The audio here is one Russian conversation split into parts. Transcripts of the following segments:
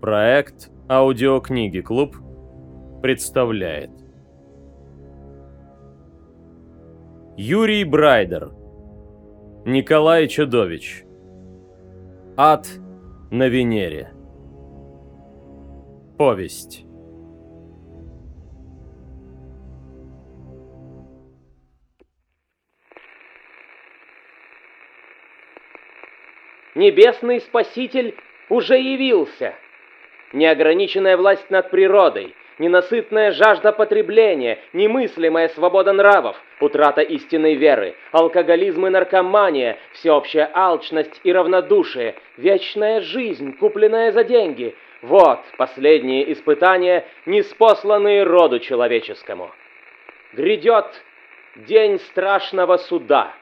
Проект «Аудиокниги Клуб» представляет. Юрий Брайдер. Николай Чудович. Ад на Венере. Повесть. Небесный Спаситель уже явился. Неограниченная власть над природой, ненасытная жажда потребления, немыслимая свобода нравов, утрата истинной веры, алкоголизм и наркомания, всеобщая алчность и равнодушие, вечная жизнь, купленная за деньги – вот последние испытания, неспосланные роду человеческому. Грядет день страшного суда.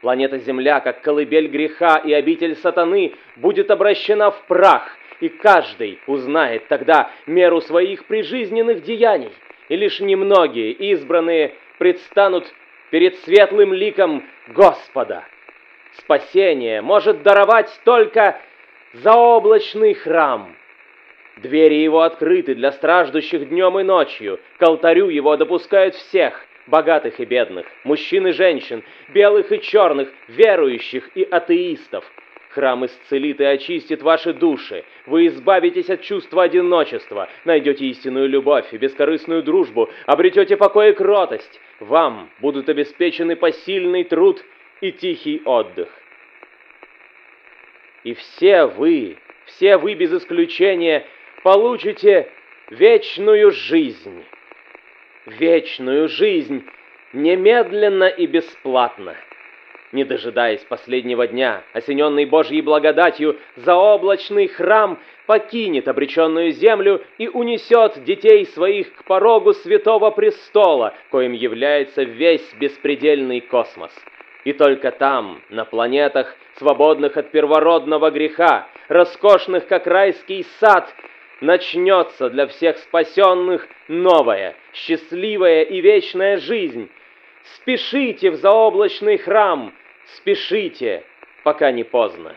Планета Земля, как колыбель греха и обитель сатаны, будет обращена в прах – и каждый узнает тогда меру своих прижизненных деяний, и лишь немногие избранные предстанут перед светлым ликом Господа. Спасение может даровать только заоблачный храм. Двери его открыты для страждущих днем и ночью, к алтарю его допускают всех, богатых и бедных, мужчин и женщин, белых и черных, верующих и атеистов – Храм исцелит и очистит ваши души. Вы избавитесь от чувства одиночества, найдете истинную любовь и бескорыстную дружбу, обретете покой и кротость. Вам будут обеспечены посильный труд и тихий отдых. И все вы, все вы без исключения, получите вечную жизнь. Вечную жизнь немедленно и бесплатно не дожидаясь последнего дня, осененный Божьей благодатью, заоблачный храм покинет обреченную землю и унесет детей своих к порогу святого престола, коим является весь беспредельный космос. И только там, на планетах, свободных от первородного греха, роскошных, как райский сад, начнется для всех спасенных новая, счастливая и вечная жизнь. Спешите в заоблачный храм, Спешите, пока не поздно.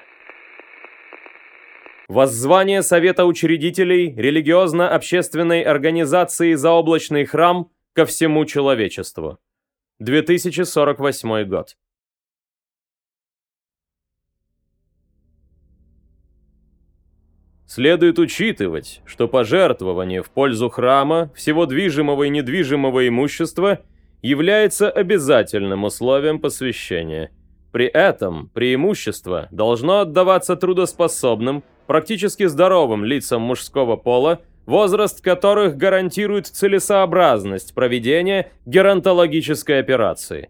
Воззвание Совета учредителей религиозно-общественной организации «Заоблачный храм» ко всему человечеству. 2048 год. Следует учитывать, что пожертвование в пользу храма всего движимого и недвижимого имущества является обязательным условием посвящения – при этом преимущество должно отдаваться трудоспособным, практически здоровым лицам мужского пола, возраст которых гарантирует целесообразность проведения геронтологической операции.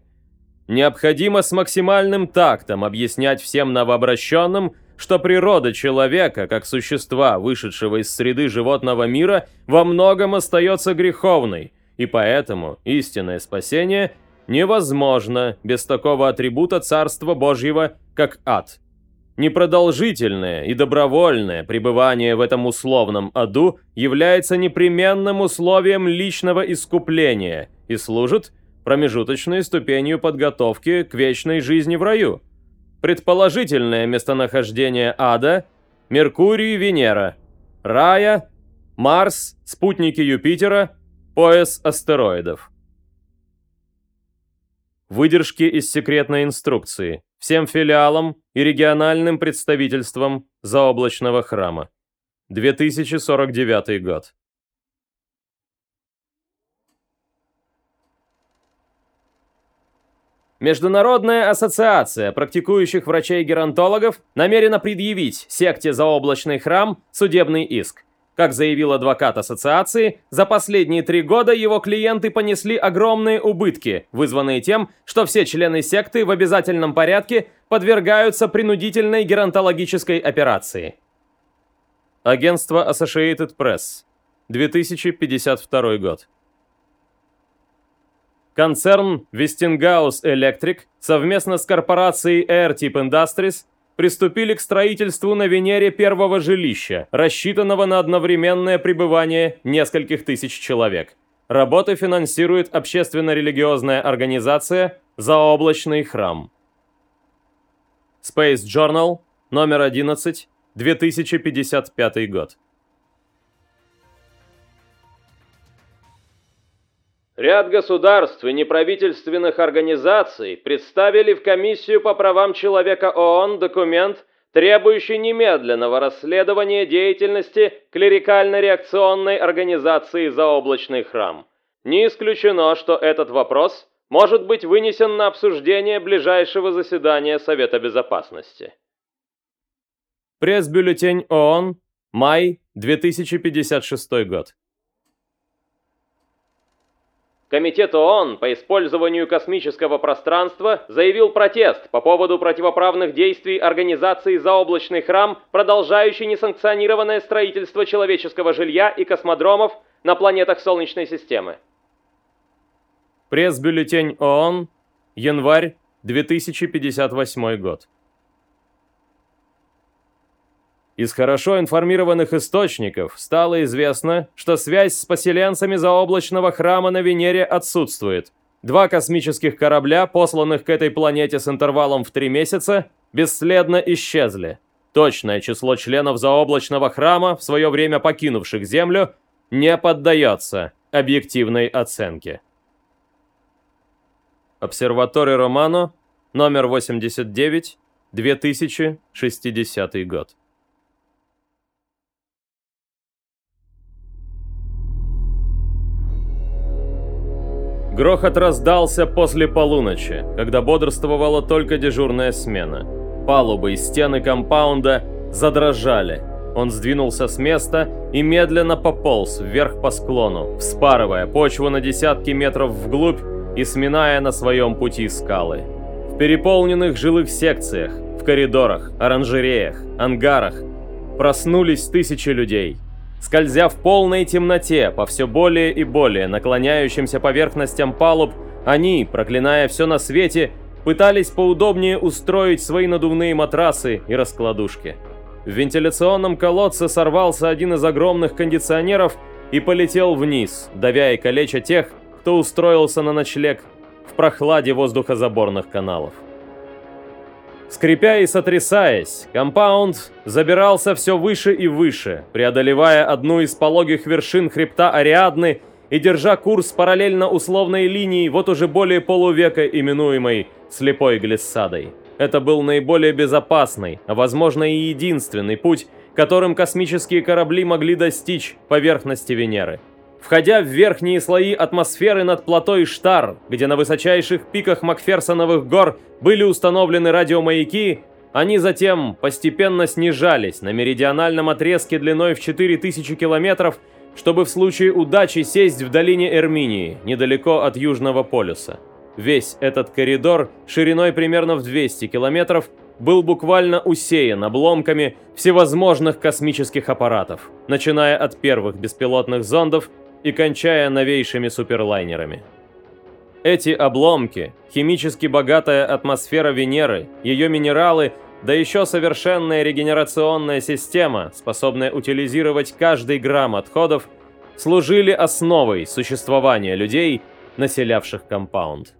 Необходимо с максимальным тактом объяснять всем новообращенным, что природа человека, как существа, вышедшего из среды животного мира, во многом остается греховной, и поэтому истинное спасение – невозможно без такого атрибута Царства Божьего, как ад. Непродолжительное и добровольное пребывание в этом условном аду является непременным условием личного искупления и служит промежуточной ступенью подготовки к вечной жизни в раю. Предположительное местонахождение ада – Меркурий и Венера, рая, Марс, спутники Юпитера, пояс астероидов. Выдержки из секретной инструкции всем филиалам и региональным представительствам заоблачного храма. 2049 год. Международная ассоциация практикующих врачей-геронтологов намерена предъявить секте «Заоблачный храм» судебный иск. Как заявил адвокат ассоциации, за последние три года его клиенты понесли огромные убытки, вызванные тем, что все члены секты в обязательном порядке подвергаются принудительной геронтологической операции. Агентство Associated Press. 2052 год. Концерн Westinghouse Electric совместно с корпорацией Airtip Industries приступили к строительству на Венере первого жилища, рассчитанного на одновременное пребывание нескольких тысяч человек. Работы финансирует общественно-религиозная организация «Заоблачный храм». Space Journal, номер 11, 2055 год. Ряд государств и неправительственных организаций представили в Комиссию по правам человека ООН документ, требующий немедленного расследования деятельности клерикально-реакционной организации «Заоблачный храм». Не исключено, что этот вопрос может быть вынесен на обсуждение ближайшего заседания Совета Безопасности. Пресс-бюллетень ООН, май 2056 год. Комитет ООН по использованию космического пространства заявил протест по поводу противоправных действий организации «Заоблачный храм», продолжающей несанкционированное строительство человеческого жилья и космодромов на планетах Солнечной системы. Пресс-бюллетень ООН, январь 2058 год. Из хорошо информированных источников стало известно, что связь с поселенцами заоблачного храма на Венере отсутствует. Два космических корабля, посланных к этой планете с интервалом в три месяца, бесследно исчезли. Точное число членов заоблачного храма, в свое время покинувших Землю, не поддается объективной оценке. Обсерваторий Романо, номер 89, 2060 год. Грохот раздался после полуночи, когда бодрствовала только дежурная смена. Палубы и стены компаунда задрожали. Он сдвинулся с места и медленно пополз вверх по склону, вспарывая почву на десятки метров вглубь и сминая на своем пути скалы. В переполненных жилых секциях, в коридорах, оранжереях, ангарах проснулись тысячи людей – Скользя в полной темноте по все более и более наклоняющимся поверхностям палуб, они, проклиная все на свете, пытались поудобнее устроить свои надувные матрасы и раскладушки. В вентиляционном колодце сорвался один из огромных кондиционеров и полетел вниз, давя и калеча тех, кто устроился на ночлег в прохладе воздухозаборных каналов. Скрипя и сотрясаясь, компаунд забирался все выше и выше, преодолевая одну из пологих вершин хребта Ариадны и держа курс параллельно условной линии вот уже более полувека именуемой «слепой глиссадой». Это был наиболее безопасный, а возможно и единственный путь, которым космические корабли могли достичь поверхности Венеры. Входя в верхние слои атмосферы над плато Иштар, где на высочайших пиках Макферсоновых гор были установлены радиомаяки, они затем постепенно снижались на меридиональном отрезке длиной в 4000 километров, чтобы в случае удачи сесть в долине Эрминии, недалеко от Южного полюса. Весь этот коридор, шириной примерно в 200 километров, был буквально усеян обломками всевозможных космических аппаратов, начиная от первых беспилотных зондов и кончая новейшими суперлайнерами. Эти обломки, химически богатая атмосфера Венеры, ее минералы, да еще совершенная регенерационная система, способная утилизировать каждый грамм отходов, служили основой существования людей, населявших компаунд.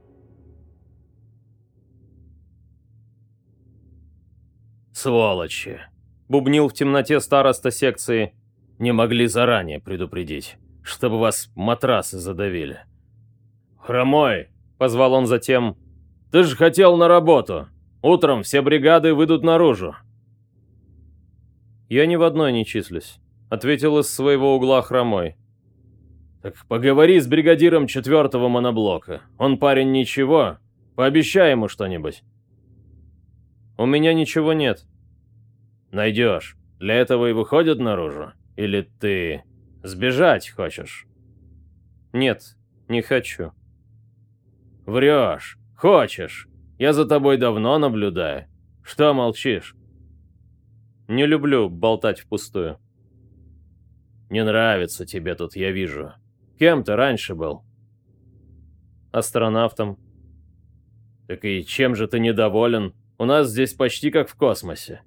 «Сволочи!» — бубнил в темноте староста секции. «Не могли заранее предупредить» чтобы вас матрасы задавили. «Хромой!» — позвал он затем. «Ты же хотел на работу. Утром все бригады выйдут наружу». «Я ни в одной не числюсь», — ответил из своего угла Хромой. «Так поговори с бригадиром четвертого моноблока. Он парень ничего. Пообещай ему что-нибудь». «У меня ничего нет». «Найдешь. Для этого и выходят наружу? Или ты...» Сбежать хочешь?» «Нет, не хочу». «Врешь. Хочешь. Я за тобой давно наблюдаю. Что молчишь?» «Не люблю болтать впустую». «Не нравится тебе тут, я вижу. Кем ты раньше был?» «Астронавтом». «Так и чем же ты недоволен? У нас здесь почти как в космосе».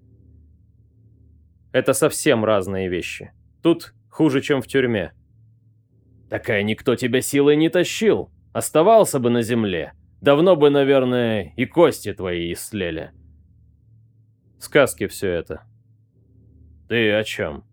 «Это совсем разные вещи. Тут Хуже, чем в тюрьме. Такая никто тебя силой не тащил. Оставался бы на земле. Давно бы, наверное, и кости твои истлели. Сказки все это. Ты о чем?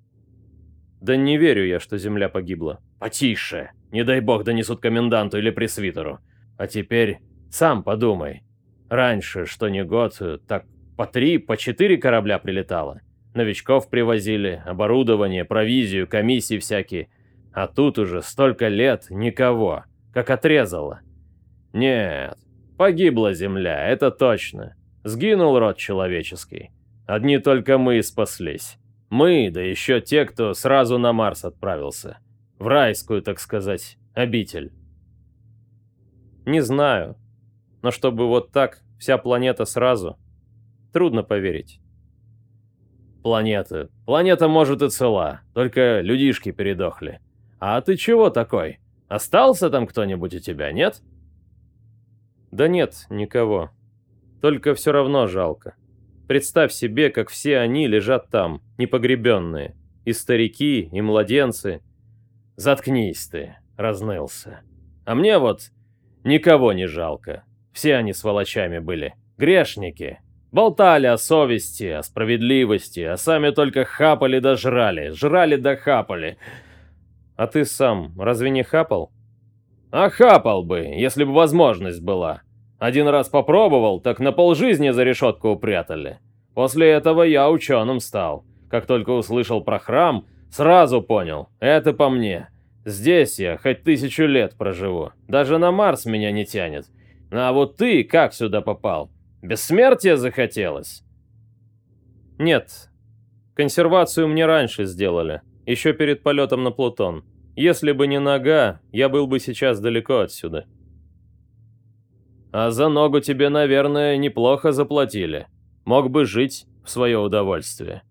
Да не верю я, что земля погибла. Потише. Не дай бог донесут коменданту или пресвитеру. А теперь сам подумай. Раньше, что не год, так по три, по четыре корабля прилетало. Новичков привозили, оборудование, провизию, комиссии всякие. А тут уже столько лет никого, как отрезало. Нет, погибла земля, это точно. Сгинул род человеческий. Одни только мы спаслись. Мы, да еще те, кто сразу на Марс отправился. В райскую, так сказать, обитель. Не знаю. Но чтобы вот так вся планета сразу, трудно поверить. Планета. Планета, может, и цела, только людишки передохли. А ты чего такой? Остался там кто-нибудь у тебя, нет? Да нет, никого. Только все равно жалко. Представь себе, как все они лежат там, непогребенные. И старики, и младенцы. Заткнись ты, разнылся. А мне вот никого не жалко. Все они сволочами были. Грешники. Болтали о совести, о справедливости, а сами только хапали да жрали. Жрали да хапали. А ты сам разве не хапал? А хапал бы, если бы возможность была. Один раз попробовал, так на полжизни за решетку упрятали. После этого я ученым стал. Как только услышал про храм, сразу понял, это по мне. Здесь я хоть тысячу лет проживу. Даже на Марс меня не тянет. А вот ты как сюда попал? Бессмертие захотелось? Нет. Консервацию мне раньше сделали, еще перед полетом на Плутон. Если бы не нога, я был бы сейчас далеко отсюда. А за ногу тебе, наверное, неплохо заплатили. Мог бы жить в свое удовольствие.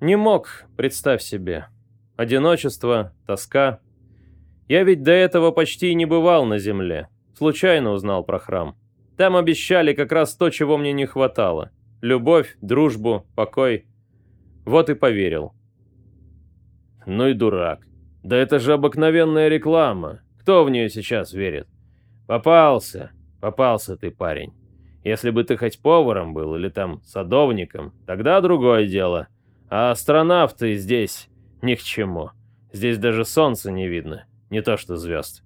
Не мог, представь себе. Одиночество, тоска. Я ведь до этого почти не бывал на земле. Случайно узнал про храм. Там обещали как раз то, чего мне не хватало. Любовь, дружбу, покой. Вот и поверил. Ну и дурак. Да это же обыкновенная реклама. Кто в нее сейчас верит? Попался, попался ты, парень. Если бы ты хоть поваром был или там садовником, тогда другое дело. А астронавты здесь ни к чему. Здесь даже солнца не видно, не то что звезд.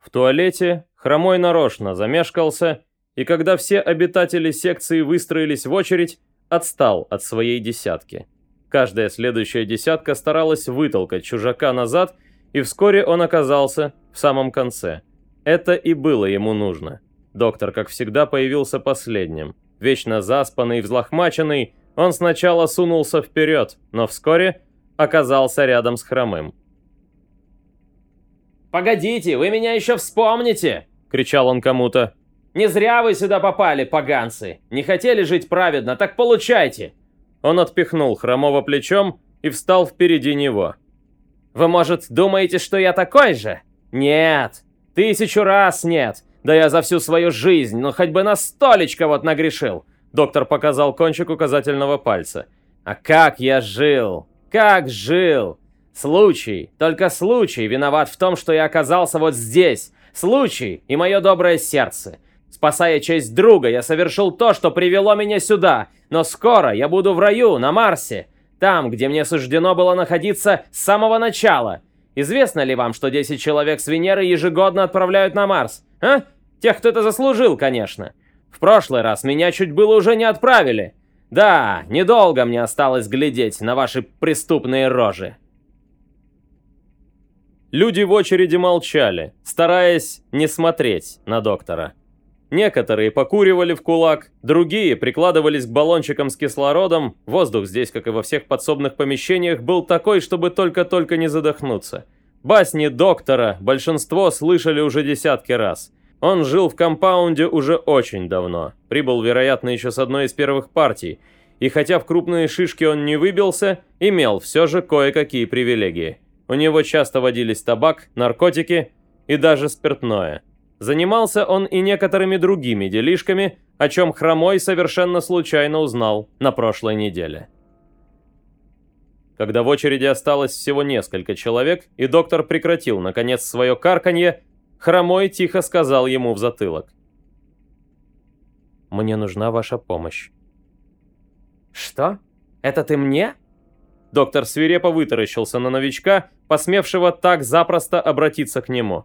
В туалете Хромой нарочно замешкался, и когда все обитатели секции выстроились в очередь, отстал от своей десятки. Каждая следующая десятка старалась вытолкать чужака назад и вскоре он оказался в самом конце. Это и было ему нужно. Доктор, как всегда, появился последним. Вечно заспанный, взлохмаченный, он сначала сунулся вперед, но вскоре оказался рядом с хромым. «Погодите, вы меня еще вспомните!» — кричал он кому-то. «Не зря вы сюда попали, поганцы! Не хотели жить праведно, так получайте!» Он отпихнул хромого плечом и встал впереди него. Вы, может, думаете, что я такой же? Нет. Тысячу раз нет. Да я за всю свою жизнь, ну хоть бы на столечко вот нагрешил. Доктор показал кончик указательного пальца. А как я жил? Как жил? Случай, только случай виноват в том, что я оказался вот здесь. Случай и мое доброе сердце. Спасая честь друга, я совершил то, что привело меня сюда. Но скоро я буду в раю, на Марсе. Там, где мне суждено было находиться с самого начала. Известно ли вам, что 10 человек с Венеры ежегодно отправляют на Марс? А? Тех, кто это заслужил, конечно. В прошлый раз меня чуть было уже не отправили. Да, недолго мне осталось глядеть на ваши преступные рожи. Люди в очереди молчали, стараясь не смотреть на доктора. Некоторые покуривали в кулак, другие прикладывались к баллончикам с кислородом. Воздух здесь, как и во всех подсобных помещениях, был такой, чтобы только-только не задохнуться. Басни доктора большинство слышали уже десятки раз. Он жил в компаунде уже очень давно. Прибыл, вероятно, еще с одной из первых партий. И хотя в крупные шишки он не выбился, имел все же кое-какие привилегии. У него часто водились табак, наркотики и даже спиртное. Занимался он и некоторыми другими делишками, о чем Хромой совершенно случайно узнал на прошлой неделе. Когда в очереди осталось всего несколько человек, и доктор прекратил, наконец, свое карканье, Хромой тихо сказал ему в затылок. «Мне нужна ваша помощь». «Что? Это ты мне?» Доктор свирепо вытаращился на новичка, посмевшего так запросто обратиться к нему.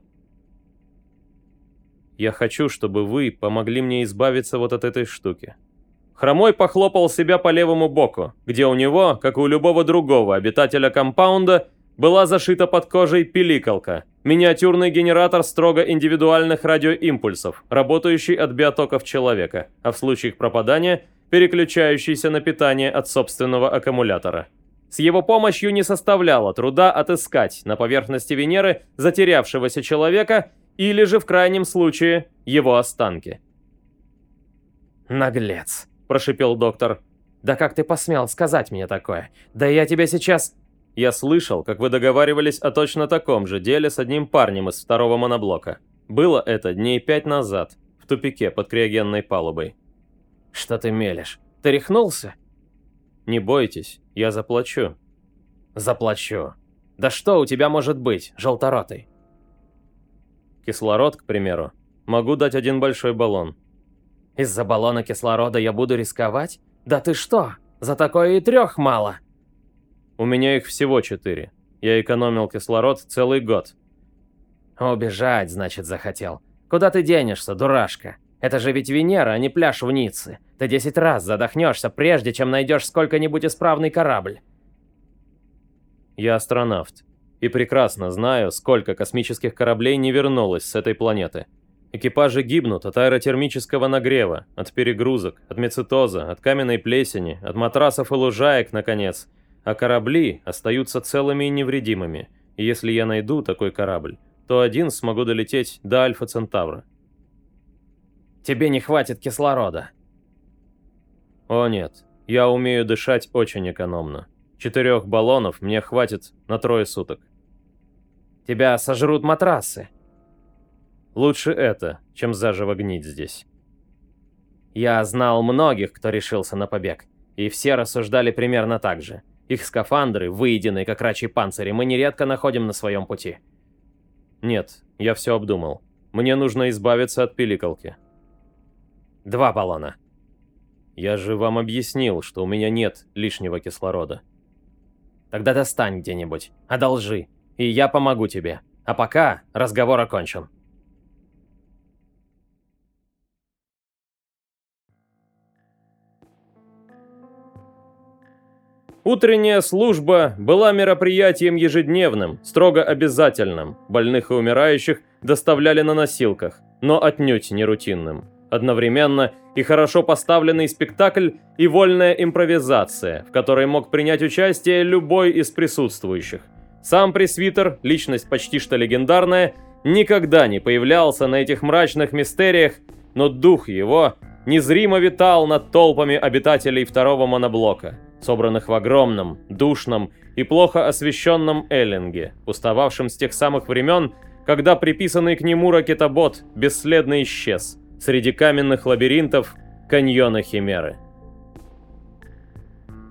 «Я хочу, чтобы вы помогли мне избавиться вот от этой штуки». Хромой похлопал себя по левому боку, где у него, как и у любого другого обитателя компаунда, была зашита под кожей пиликалка, миниатюрный генератор строго индивидуальных радиоимпульсов, работающий от биотоков человека, а в случаях пропадания переключающийся на питание от собственного аккумулятора. С его помощью не составляло труда отыскать на поверхности Венеры затерявшегося человека или же, в крайнем случае, его останки. «Наглец», – прошипел доктор. «Да как ты посмел сказать мне такое? Да я тебя сейчас...» Я слышал, как вы договаривались о точно таком же деле с одним парнем из второго моноблока. Было это дней пять назад, в тупике под криогенной палубой. «Что ты мелешь? Ты рехнулся?» «Не бойтесь, я заплачу». «Заплачу. Да что у тебя может быть, желторотый?» «Кислород, к примеру. Могу дать один большой баллон». «Из-за баллона кислорода я буду рисковать? Да ты что? За такое и трех мало!» «У меня их всего четыре. Я экономил кислород целый год». «Убежать, значит, захотел. Куда ты денешься, дурашка? Это же ведь Венера, а не пляж в Ницце. Ты десять раз задохнешься, прежде чем найдешь сколько-нибудь исправный корабль. Я астронавт. И прекрасно знаю, сколько космических кораблей не вернулось с этой планеты. Экипажи гибнут от аэротермического нагрева, от перегрузок, от мецитоза, от каменной плесени, от матрасов и лужаек, наконец. А корабли остаются целыми и невредимыми. И если я найду такой корабль, то один смогу долететь до Альфа Центавра. Тебе не хватит кислорода. О нет, я умею дышать очень экономно. Четырех баллонов мне хватит на трое суток. Тебя сожрут матрасы. Лучше это, чем заживо гнить здесь. Я знал многих, кто решился на побег, и все рассуждали примерно так же. Их скафандры, выеденные как рачьи панцири, мы нередко находим на своем пути. Нет, я все обдумал. Мне нужно избавиться от пиликалки. Два баллона. Я же вам объяснил, что у меня нет лишнего кислорода. Тогда достань где-нибудь, одолжи, и я помогу тебе. А пока разговор окончен. Утренняя служба была мероприятием ежедневным, строго обязательным. Больных и умирающих доставляли на носилках, но отнюдь не рутинным. Одновременно и хорошо поставленный спектакль и вольная импровизация, в которой мог принять участие любой из присутствующих. Сам пресвитер, личность почти что легендарная, никогда не появлялся на этих мрачных мистериях, но дух его незримо витал над толпами обитателей второго моноблока, собранных в огромном, душном и плохо освещенном Эллинге, устававшем с тех самых времен, когда приписанный к нему ракетобот бесследно исчез – среди каменных лабиринтов каньона Химеры.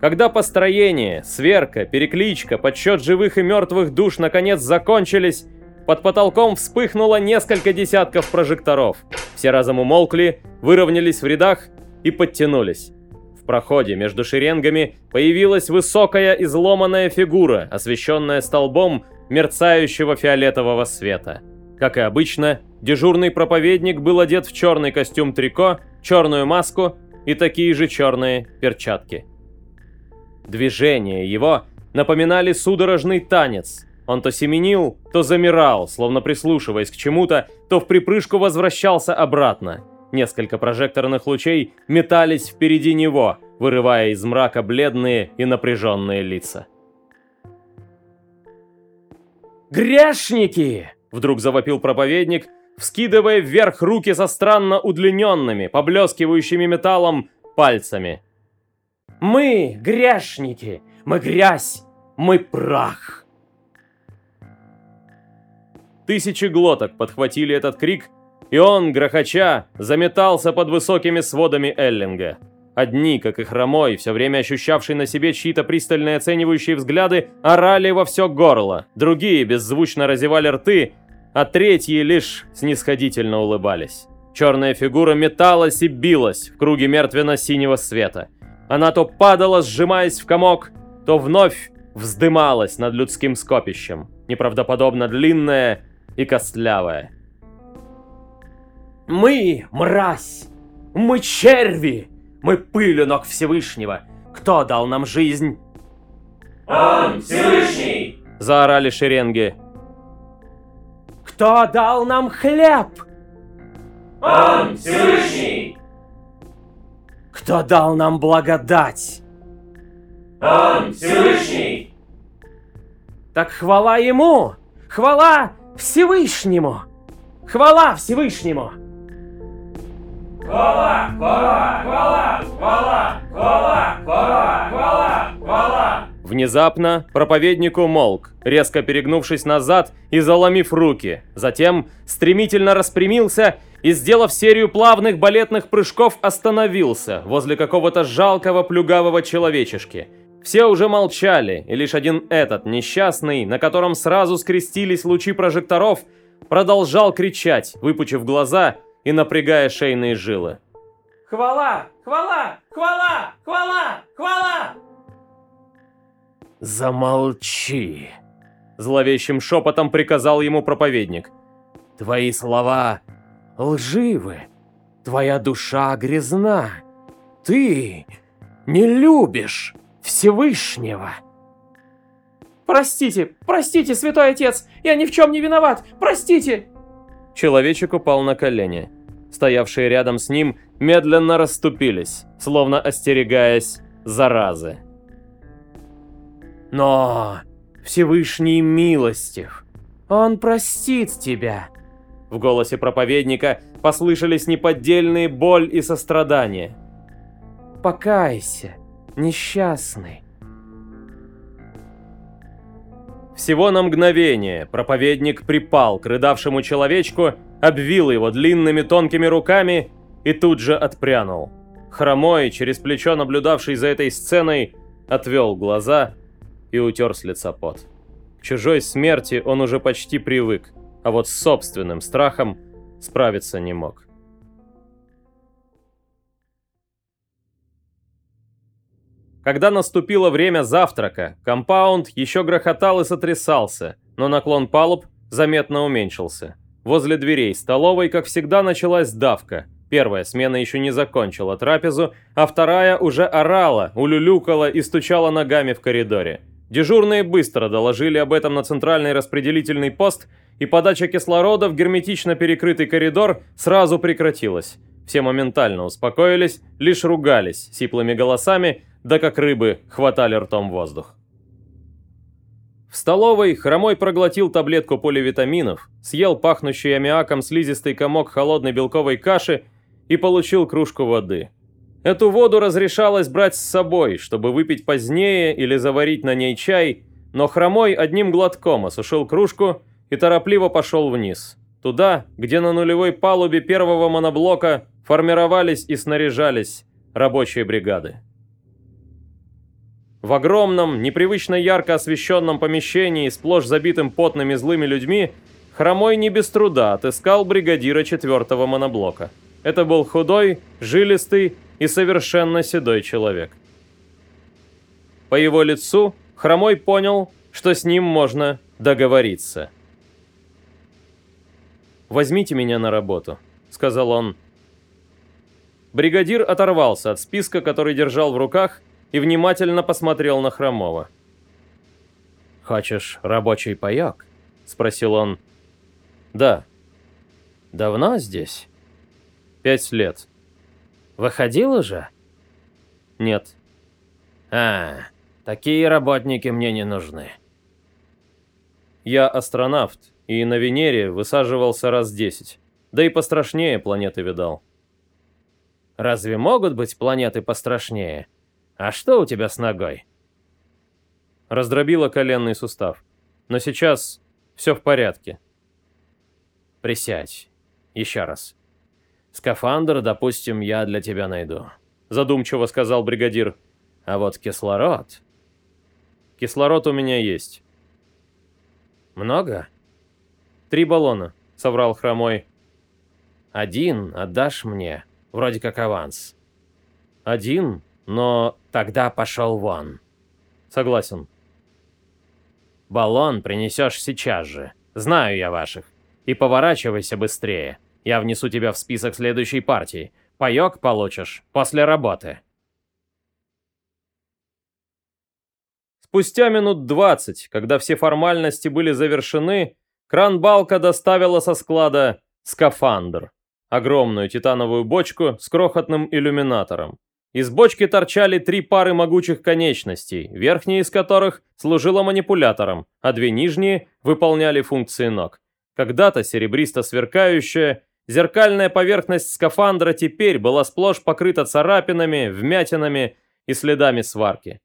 Когда построение, сверка, перекличка, подсчет живых и мертвых душ наконец закончились, под потолком вспыхнуло несколько десятков прожекторов. Все разом умолкли, выровнялись в рядах и подтянулись. В проходе между шеренгами появилась высокая изломанная фигура, освещенная столбом мерцающего фиолетового света. Как и обычно, дежурный проповедник был одет в черный костюм трико, черную маску и такие же черные перчатки. Движения его напоминали судорожный танец. Он то семенил, то замирал, словно прислушиваясь к чему-то, то в припрыжку возвращался обратно. Несколько прожекторных лучей метались впереди него, вырывая из мрака бледные и напряженные лица. «Грешники!» Вдруг завопил проповедник, вскидывая вверх руки со странно удлиненными, поблескивающими металлом пальцами. «Мы грешники! Мы грязь! Мы прах!» Тысячи глоток подхватили этот крик, и он, грохоча, заметался под высокими сводами Эллинга. Одни, как и хромой, все время ощущавшие на себе чьи-то пристальные оценивающие взгляды, орали во все горло. Другие беззвучно разевали рты, а третьи лишь снисходительно улыбались. Черная фигура металась и билась в круге мертвенно-синего света. Она то падала, сжимаясь в комок, то вновь вздымалась над людским скопищем, неправдоподобно длинная и костлявая. «Мы, мразь! Мы черви! Мы пылинок Всевышнего! Кто дал нам жизнь?» «Он, Всевышний!» — заорали шеренги. «Кто дал нам хлеб?» «Он, Всевышний!» «Кто дал нам благодать?» «Он, Всевышний!» «Так хвала Ему! Хвала Всевышнему! Хвала Всевышнему!» Хвала, хвала, хвала, хвала, хвала, хвала, хвала, хвала. Внезапно проповедник умолк, резко перегнувшись назад и заломив руки. Затем стремительно распрямился и, сделав серию плавных балетных прыжков, остановился возле какого-то жалкого плюгавого человечешки. Все уже молчали, и лишь один этот, несчастный, на котором сразу скрестились лучи прожекторов, продолжал кричать, выпучив глаза и напрягая шейные жилы. «Хвала! Хвала! Хвала! Хвала! Хвала!» «Замолчи!» Зловещим шепотом приказал ему проповедник. «Твои слова лживы. Твоя душа грязна. Ты не любишь Всевышнего». «Простите, простите, святой отец! Я ни в чем не виноват! Простите!» Человечек упал на колени. Стоявшие рядом с ним медленно расступились, словно остерегаясь заразы. «Но Всевышний милостив, Он простит тебя!» В голосе проповедника послышались неподдельные боль и сострадание. «Покайся, несчастный!» Всего на мгновение проповедник припал к рыдавшему человечку, обвил его длинными тонкими руками и тут же отпрянул. Хромой, через плечо наблюдавший за этой сценой, отвел глаза и утер с лица пот. К чужой смерти он уже почти привык, а вот с собственным страхом справиться не мог. Когда наступило время завтрака, компаунд еще грохотал и сотрясался, но наклон палуб заметно уменьшился. Возле дверей столовой, как всегда, началась давка. Первая смена еще не закончила трапезу, а вторая уже орала, улюлюкала и стучала ногами в коридоре. Дежурные быстро доложили об этом на центральный распределительный пост, и подача кислорода в герметично перекрытый коридор сразу прекратилась. Все моментально успокоились, лишь ругались сиплыми голосами, да как рыбы хватали ртом воздух. В столовой Хромой проглотил таблетку поливитаминов, съел пахнущий аммиаком слизистый комок холодной белковой каши и получил кружку воды. Эту воду разрешалось брать с собой, чтобы выпить позднее или заварить на ней чай, но Хромой одним глотком осушил кружку и торопливо пошел вниз, туда, где на нулевой палубе первого моноблока формировались и снаряжались рабочие бригады. В огромном, непривычно ярко освещенном помещении, сплошь забитым потными злыми людьми, Хромой не без труда отыскал бригадира четвертого моноблока. Это был худой, жилистый и совершенно седой человек. По его лицу Хромой понял, что с ним можно договориться. «Возьмите меня на работу», — сказал он. Бригадир оторвался от списка, который держал в руках, и внимательно посмотрел на Хромова. «Хочешь рабочий паёк?» — спросил он. «Да». «Давно здесь?» «Пять лет». «Выходил уже?» «Нет». «А, такие работники мне не нужны». «Я астронавт, и на Венере высаживался раз десять. Да и пострашнее планеты видал». «Разве могут быть планеты пострашнее?» «А что у тебя с ногой?» Раздробила коленный сустав. Но сейчас все в порядке. Присядь. Еще раз. Скафандр, допустим, я для тебя найду. Задумчиво сказал бригадир. А вот кислород... Кислород у меня есть. Много? Три баллона, соврал хромой. Один отдашь мне, вроде как аванс. Один? Но тогда пошел вон. Согласен. Баллон принесешь сейчас же. Знаю я ваших. И поворачивайся быстрее. Я внесу тебя в список следующей партии. Паёк получишь после работы. Спустя минут двадцать, когда все формальности были завершены, кран-балка доставила со склада скафандр. Огромную титановую бочку с крохотным иллюминатором. Из бочки торчали три пары могучих конечностей, верхняя из которых служила манипулятором, а две нижние выполняли функции ног. Когда-то серебристо сверкающая, зеркальная поверхность скафандра теперь была сплошь покрыта царапинами, вмятинами и следами сварки.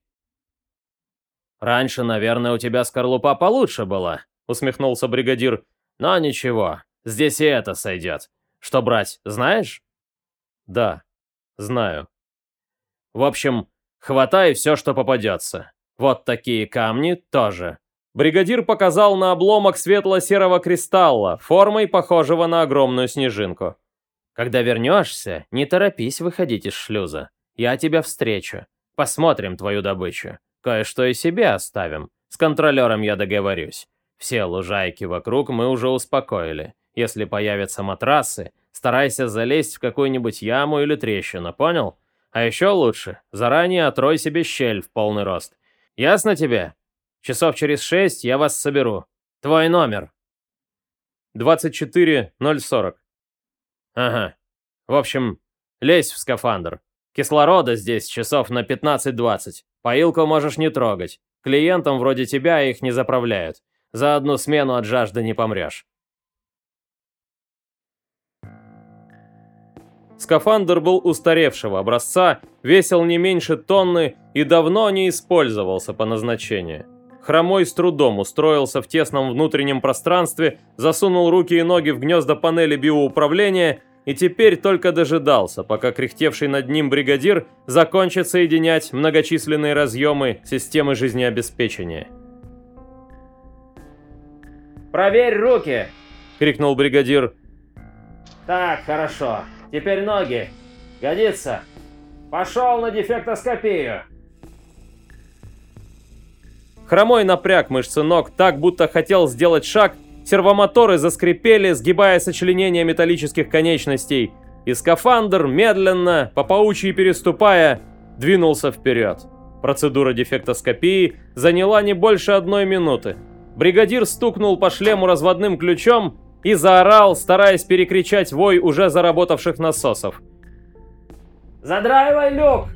«Раньше, наверное, у тебя скорлупа получше была», — усмехнулся бригадир. «Но ничего, здесь и это сойдет. Что брать, знаешь?» «Да, знаю». В общем, хватай все, что попадется. Вот такие камни тоже. Бригадир показал на обломок светло-серого кристалла, формой похожего на огромную снежинку. Когда вернешься, не торопись выходить из шлюза. Я тебя встречу. Посмотрим твою добычу. Кое-что и себе оставим. С контролером я договорюсь. Все лужайки вокруг мы уже успокоили. Если появятся матрасы, старайся залезть в какую-нибудь яму или трещину, понял? А еще лучше, заранее отрой себе щель в полный рост. Ясно тебе? Часов через шесть я вас соберу. Твой номер. 24040. Ага. В общем, лезь в скафандр. Кислорода здесь часов на 15-20. Поилку можешь не трогать. Клиентам вроде тебя их не заправляют. За одну смену от жажды не помрешь. Скафандр был устаревшего образца, весил не меньше тонны и давно не использовался по назначению. Хромой с трудом устроился в тесном внутреннем пространстве, засунул руки и ноги в гнезда панели биоуправления и теперь только дожидался, пока кряхтевший над ним бригадир закончит соединять многочисленные разъемы системы жизнеобеспечения. «Проверь руки!» — крикнул бригадир. «Так, хорошо. Теперь ноги. Годится. Пошел на дефектоскопию. Хромой напряг мышцы ног так, будто хотел сделать шаг, сервомоторы заскрипели, сгибая сочленения металлических конечностей, и скафандр, медленно, по паучьи переступая, двинулся вперед. Процедура дефектоскопии заняла не больше одной минуты. Бригадир стукнул по шлему разводным ключом, и заорал, стараясь перекричать вой уже заработавших насосов. «Задраивай люк!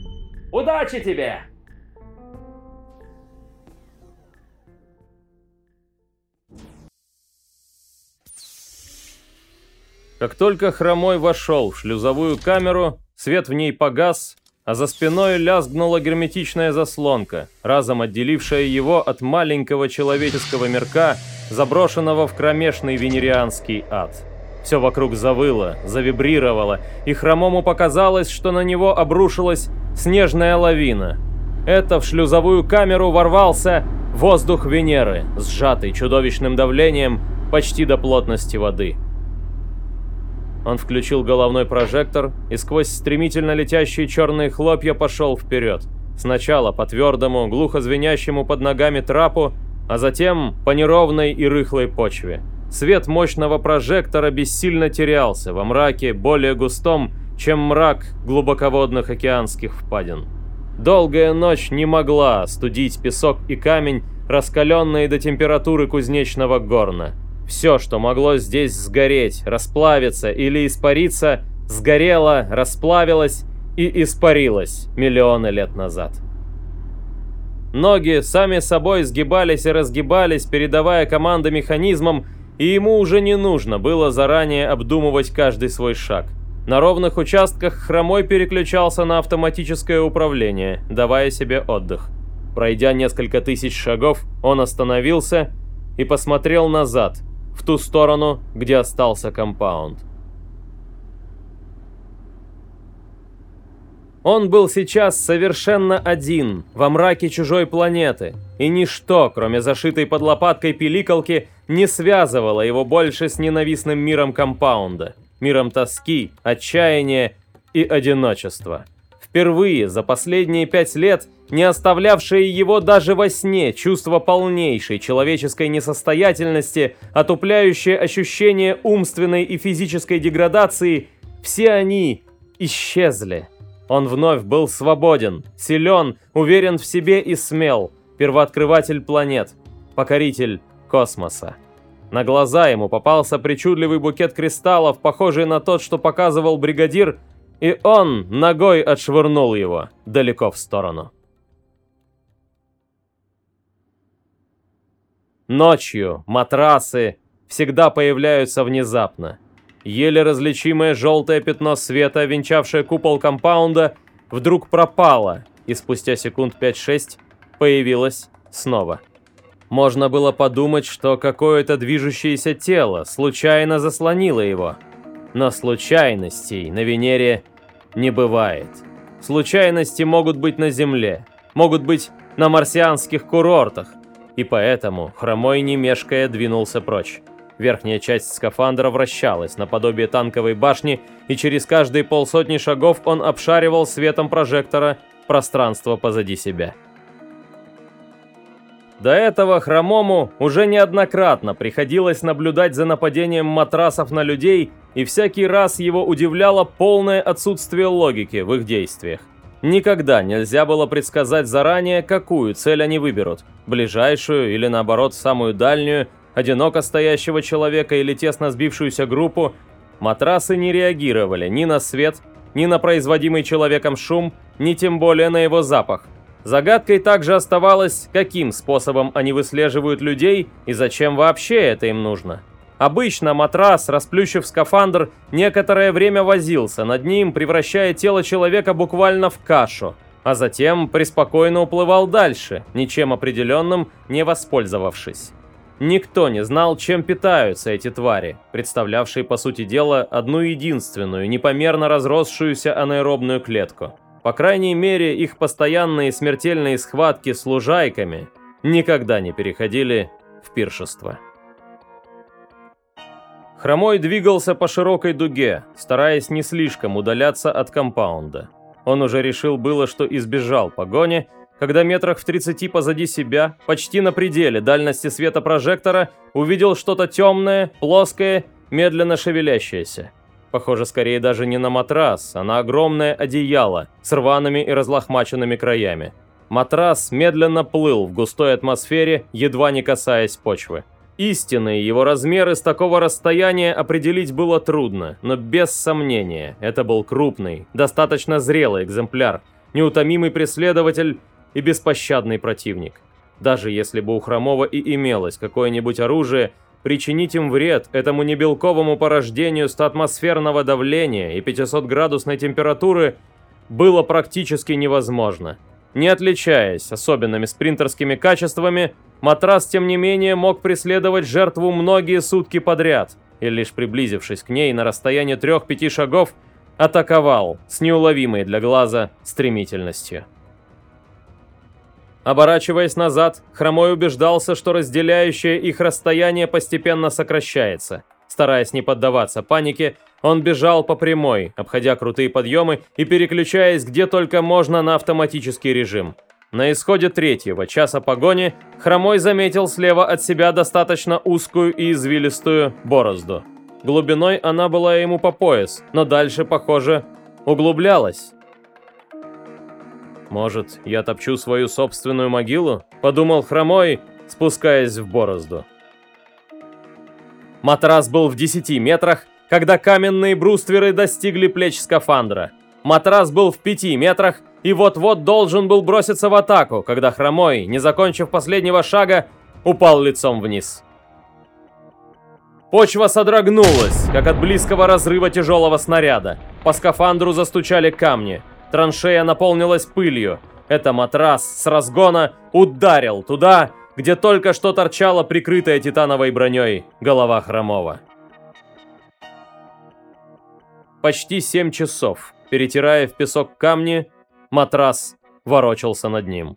Удачи тебе!» Как только Хромой вошел в шлюзовую камеру, свет в ней погас, а за спиной лязгнула герметичная заслонка, разом отделившая его от маленького человеческого мирка, заброшенного в кромешный венерианский ад. Все вокруг завыло, завибрировало, и Хромому показалось, что на него обрушилась снежная лавина. Это в шлюзовую камеру ворвался воздух Венеры, сжатый чудовищным давлением почти до плотности воды. Он включил головной прожектор и сквозь стремительно летящие черные хлопья пошел вперед. Сначала по твердому, глухо звенящему под ногами трапу, а затем по неровной и рыхлой почве. Свет мощного прожектора бессильно терялся во мраке более густом, чем мрак глубоководных океанских впадин. Долгая ночь не могла студить песок и камень, раскаленные до температуры кузнечного горна. Все, что могло здесь сгореть, расплавиться или испариться, сгорело, расплавилось и испарилось миллионы лет назад. Ноги сами собой сгибались и разгибались, передавая команды механизмам, и ему уже не нужно было заранее обдумывать каждый свой шаг. На ровных участках хромой переключался на автоматическое управление, давая себе отдых. Пройдя несколько тысяч шагов, он остановился и посмотрел назад – в ту сторону, где остался компаунд. Он был сейчас совершенно один, во мраке чужой планеты, и ничто, кроме зашитой под лопаткой пиликалки, не связывало его больше с ненавистным миром компаунда, миром тоски, отчаяния и одиночества. впервые за последние пять лет не оставлявшее его даже во сне чувство полнейшей человеческой несостоятельности, отупляющее ощущение умственной и физической деградации, все они исчезли. Он вновь был свободен, силен, уверен в себе и смел, первооткрыватель планет, покоритель космоса. На глаза ему попался причудливый букет кристаллов, похожий на тот, что показывал бригадир, и он ногой отшвырнул его далеко в сторону. Ночью матрасы всегда появляются внезапно. Еле различимое желтое пятно света, венчавшее купол компаунда, вдруг пропало, и спустя секунд 5-6 появилось снова. Можно было подумать, что какое-то движущееся тело случайно заслонило его. Но случайностей на Венере не бывает. Случайности могут быть на Земле, могут быть на марсианских курортах, и поэтому Хромой не мешкая двинулся прочь. Верхняя часть скафандра вращалась наподобие танковой башни, и через каждые полсотни шагов он обшаривал светом прожектора пространство позади себя. До этого Хромому уже неоднократно приходилось наблюдать за нападением матрасов на людей, и всякий раз его удивляло полное отсутствие логики в их действиях. Никогда нельзя было предсказать заранее, какую цель они выберут – ближайшую или наоборот самую дальнюю, одиноко стоящего человека или тесно сбившуюся группу. Матрасы не реагировали ни на свет, ни на производимый человеком шум, ни тем более на его запах. Загадкой также оставалось, каким способом они выслеживают людей и зачем вообще это им нужно. Обычно матрас, расплющив скафандр, некоторое время возился над ним, превращая тело человека буквально в кашу, а затем преспокойно уплывал дальше, ничем определенным не воспользовавшись. Никто не знал, чем питаются эти твари, представлявшие, по сути дела, одну единственную, непомерно разросшуюся анаэробную клетку. По крайней мере, их постоянные смертельные схватки с лужайками никогда не переходили в пиршество. Хромой двигался по широкой дуге, стараясь не слишком удаляться от компаунда. Он уже решил было, что избежал погони, когда метрах в 30 позади себя, почти на пределе дальности света прожектора, увидел что-то темное, плоское, медленно шевелящееся. Похоже, скорее даже не на матрас, а на огромное одеяло с рваными и разлохмаченными краями. Матрас медленно плыл в густой атмосфере, едва не касаясь почвы. Истинные его размеры с такого расстояния определить было трудно, но без сомнения, это был крупный, достаточно зрелый экземпляр, неутомимый преследователь и беспощадный противник. Даже если бы у Хромова и имелось какое-нибудь оружие, причинить им вред этому небелковому порождению атмосферного давления и 500-градусной температуры было практически невозможно. Не отличаясь особенными спринтерскими качествами, Матрас, тем не менее, мог преследовать жертву многие сутки подряд, и лишь приблизившись к ней на расстояние трех-пяти шагов, атаковал с неуловимой для глаза стремительностью. Оборачиваясь назад, Хромой убеждался, что разделяющее их расстояние постепенно сокращается. Стараясь не поддаваться панике, он бежал по прямой, обходя крутые подъемы и переключаясь где только можно на автоматический режим – на исходе третьего часа погони Хромой заметил слева от себя достаточно узкую и извилистую борозду. Глубиной она была ему по пояс, но дальше, похоже, углублялась. «Может, я топчу свою собственную могилу?» – подумал Хромой, спускаясь в борозду. Матрас был в 10 метрах, когда каменные брустверы достигли плеч скафандра. Матрас был в 5 метрах, и вот-вот должен был броситься в атаку, когда Хромой, не закончив последнего шага, упал лицом вниз. Почва содрогнулась, как от близкого разрыва тяжелого снаряда. По скафандру застучали камни. Траншея наполнилась пылью. Это матрас с разгона ударил туда, где только что торчала прикрытая титановой броней голова Хромова. Почти семь часов, перетирая в песок камни, Матрас ворочался над ним.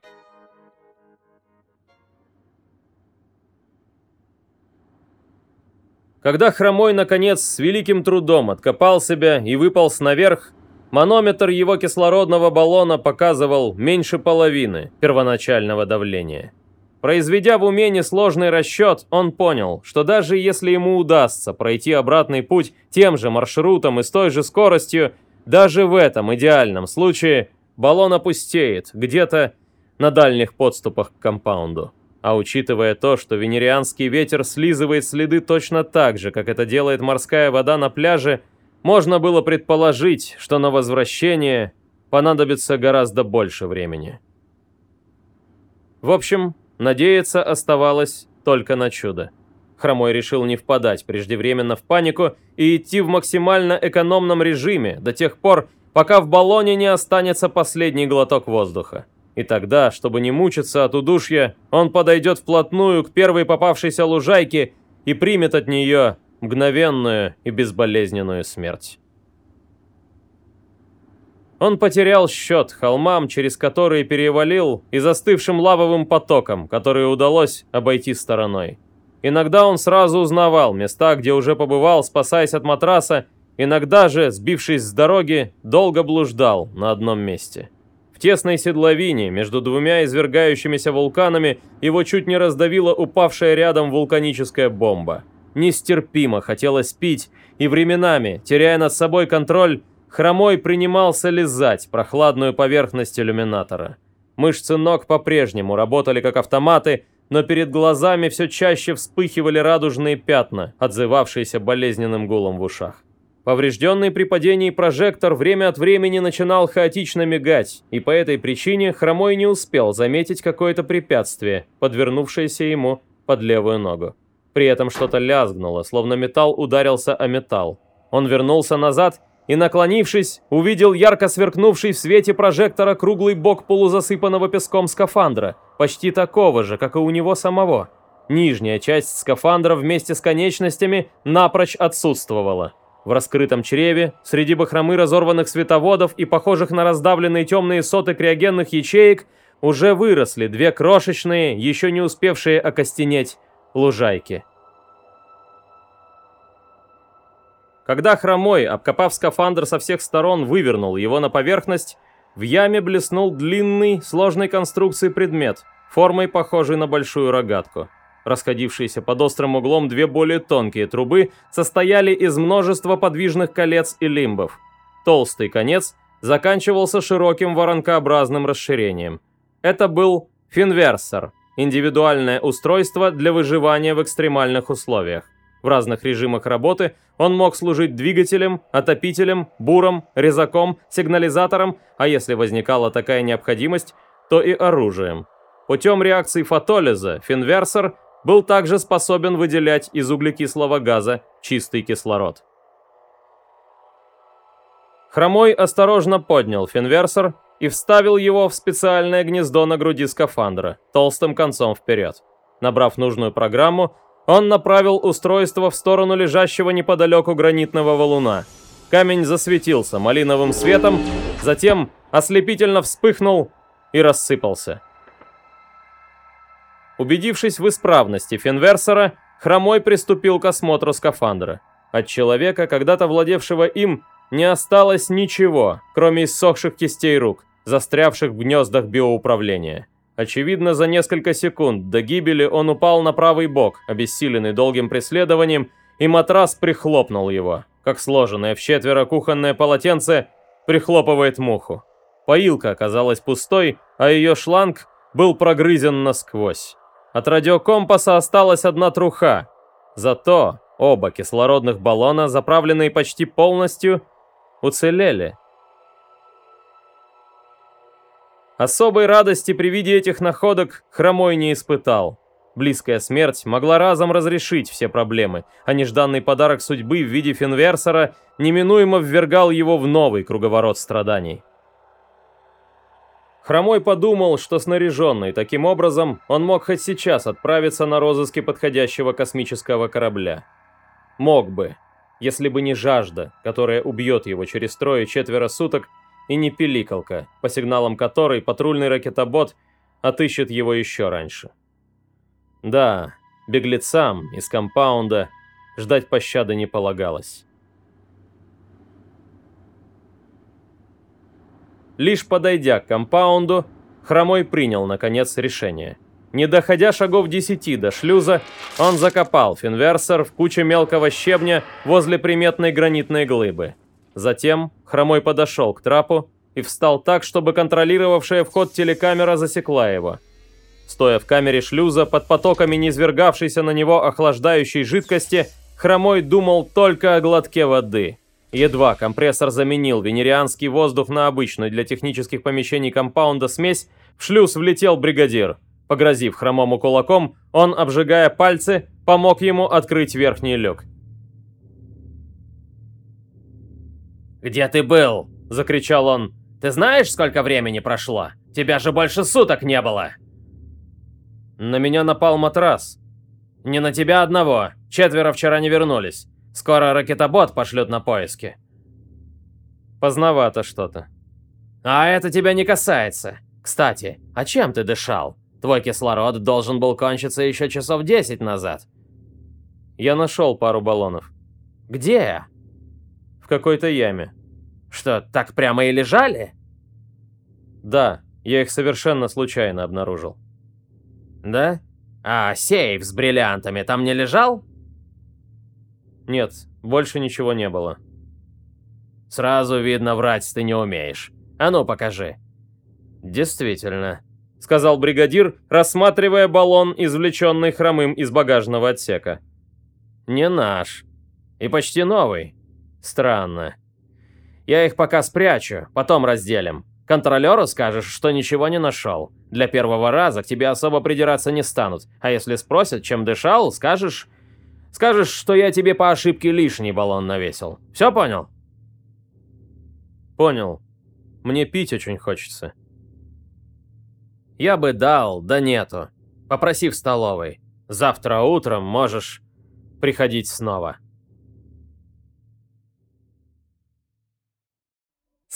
Когда Хромой, наконец, с великим трудом откопал себя и выполз наверх, Манометр его кислородного баллона показывал меньше половины первоначального давления. Произведя в уме несложный расчет, он понял, что даже если ему удастся пройти обратный путь тем же маршрутом и с той же скоростью, даже в этом идеальном случае баллон опустеет где-то на дальних подступах к компаунду. А учитывая то, что венерианский ветер слизывает следы точно так же, как это делает морская вода на пляже, можно было предположить, что на возвращение понадобится гораздо больше времени. В общем, надеяться оставалось только на чудо. Хромой решил не впадать преждевременно в панику и идти в максимально экономном режиме до тех пор, пока в баллоне не останется последний глоток воздуха. И тогда, чтобы не мучиться от удушья, он подойдет вплотную к первой попавшейся лужайке и примет от нее мгновенную и безболезненную смерть. Он потерял счет холмам, через которые перевалил, и застывшим лавовым потоком, который удалось обойти стороной. Иногда он сразу узнавал места, где уже побывал, спасаясь от матраса, иногда же, сбившись с дороги, долго блуждал на одном месте. В тесной седловине между двумя извергающимися вулканами его чуть не раздавила упавшая рядом вулканическая бомба. Нестерпимо хотелось пить, и временами, теряя над собой контроль, Хромой принимался лизать прохладную поверхность иллюминатора. Мышцы ног по-прежнему работали как автоматы, но перед глазами все чаще вспыхивали радужные пятна, отзывавшиеся болезненным гулом в ушах. Поврежденный при падении прожектор время от времени начинал хаотично мигать, и по этой причине Хромой не успел заметить какое-то препятствие, подвернувшееся ему под левую ногу. При этом что-то лязгнуло, словно металл ударился о металл. Он вернулся назад и, наклонившись, увидел ярко сверкнувший в свете прожектора круглый бок полузасыпанного песком скафандра, почти такого же, как и у него самого. Нижняя часть скафандра вместе с конечностями напрочь отсутствовала. В раскрытом чреве, среди бахромы разорванных световодов и похожих на раздавленные темные соты криогенных ячеек, уже выросли две крошечные, еще не успевшие окостенеть, лужайки. Когда Хромой, обкопав скафандр со всех сторон, вывернул его на поверхность, в яме блеснул длинный, сложной конструкции предмет, формой похожий на большую рогатку. Расходившиеся под острым углом две более тонкие трубы состояли из множества подвижных колец и лимбов. Толстый конец заканчивался широким воронкообразным расширением. Это был финверсор, индивидуальное устройство для выживания в экстремальных условиях. В разных режимах работы он мог служить двигателем, отопителем, буром, резаком, сигнализатором, а если возникала такая необходимость, то и оружием. Путем реакции фотолиза финверсор был также способен выделять из углекислого газа чистый кислород. Хромой осторожно поднял финверсор и вставил его в специальное гнездо на груди скафандра, толстым концом вперед. Набрав нужную программу, он направил устройство в сторону лежащего неподалеку гранитного валуна. Камень засветился малиновым светом, затем ослепительно вспыхнул и рассыпался. Убедившись в исправности фенверсора, Хромой приступил к осмотру скафандра. От человека, когда-то владевшего им, не осталось ничего, кроме иссохших кистей рук, застрявших в гнездах биоуправления. Очевидно, за несколько секунд до гибели он упал на правый бок, обессиленный долгим преследованием, и матрас прихлопнул его, как сложенное в четверо кухонное полотенце прихлопывает муху. Поилка оказалась пустой, а ее шланг был прогрызен насквозь. От радиокомпаса осталась одна труха. Зато оба кислородных баллона, заправленные почти полностью, уцелели. Особой радости при виде этих находок Хромой не испытал. Близкая смерть могла разом разрешить все проблемы, а нежданный подарок судьбы в виде финверсора неминуемо ввергал его в новый круговорот страданий. Хромой подумал, что снаряженный таким образом, он мог хоть сейчас отправиться на розыски подходящего космического корабля. Мог бы, если бы не жажда, которая убьет его через трое-четверо суток, и не пиликалка, по сигналам которой патрульный ракетобот отыщет его еще раньше. Да, беглецам из компаунда ждать пощады не полагалось. Лишь подойдя к компаунду, Хромой принял, наконец, решение. Не доходя шагов десяти до шлюза, он закопал финверсер в куче мелкого щебня возле приметной гранитной глыбы. Затем Хромой подошел к трапу и встал так, чтобы контролировавшая вход телекамера засекла его. Стоя в камере шлюза под потоками низвергавшейся на него охлаждающей жидкости, Хромой думал только о глотке воды – Едва компрессор заменил венерианский воздух на обычную для технических помещений компаунда смесь, в шлюз влетел бригадир. Погрозив хромому кулаком, он, обжигая пальцы, помог ему открыть верхний люк. «Где ты был?» – закричал он. «Ты знаешь, сколько времени прошло? Тебя же больше суток не было!» «На меня напал матрас». «Не на тебя одного. Четверо вчера не вернулись. Скоро ракетобот пошлют на поиски. Поздновато что-то. А это тебя не касается. Кстати, а чем ты дышал? Твой кислород должен был кончиться еще часов 10 назад. Я нашел пару баллонов. Где? В какой-то яме. Что, так прямо и лежали? Да, я их совершенно случайно обнаружил. Да? А сейф с бриллиантами там не лежал? Нет, больше ничего не было. Сразу видно, врать ты не умеешь. А ну, покажи. Действительно, сказал бригадир, рассматривая баллон, извлеченный хромым из багажного отсека. Не наш. И почти новый. Странно. Я их пока спрячу, потом разделим. Контролеру скажешь, что ничего не нашел. Для первого раза к тебе особо придираться не станут. А если спросят, чем дышал, скажешь, Скажешь, что я тебе по ошибке лишний баллон навесил. Все понял? Понял. Мне пить очень хочется. Я бы дал, да нету. Попроси в столовой. Завтра утром можешь приходить снова.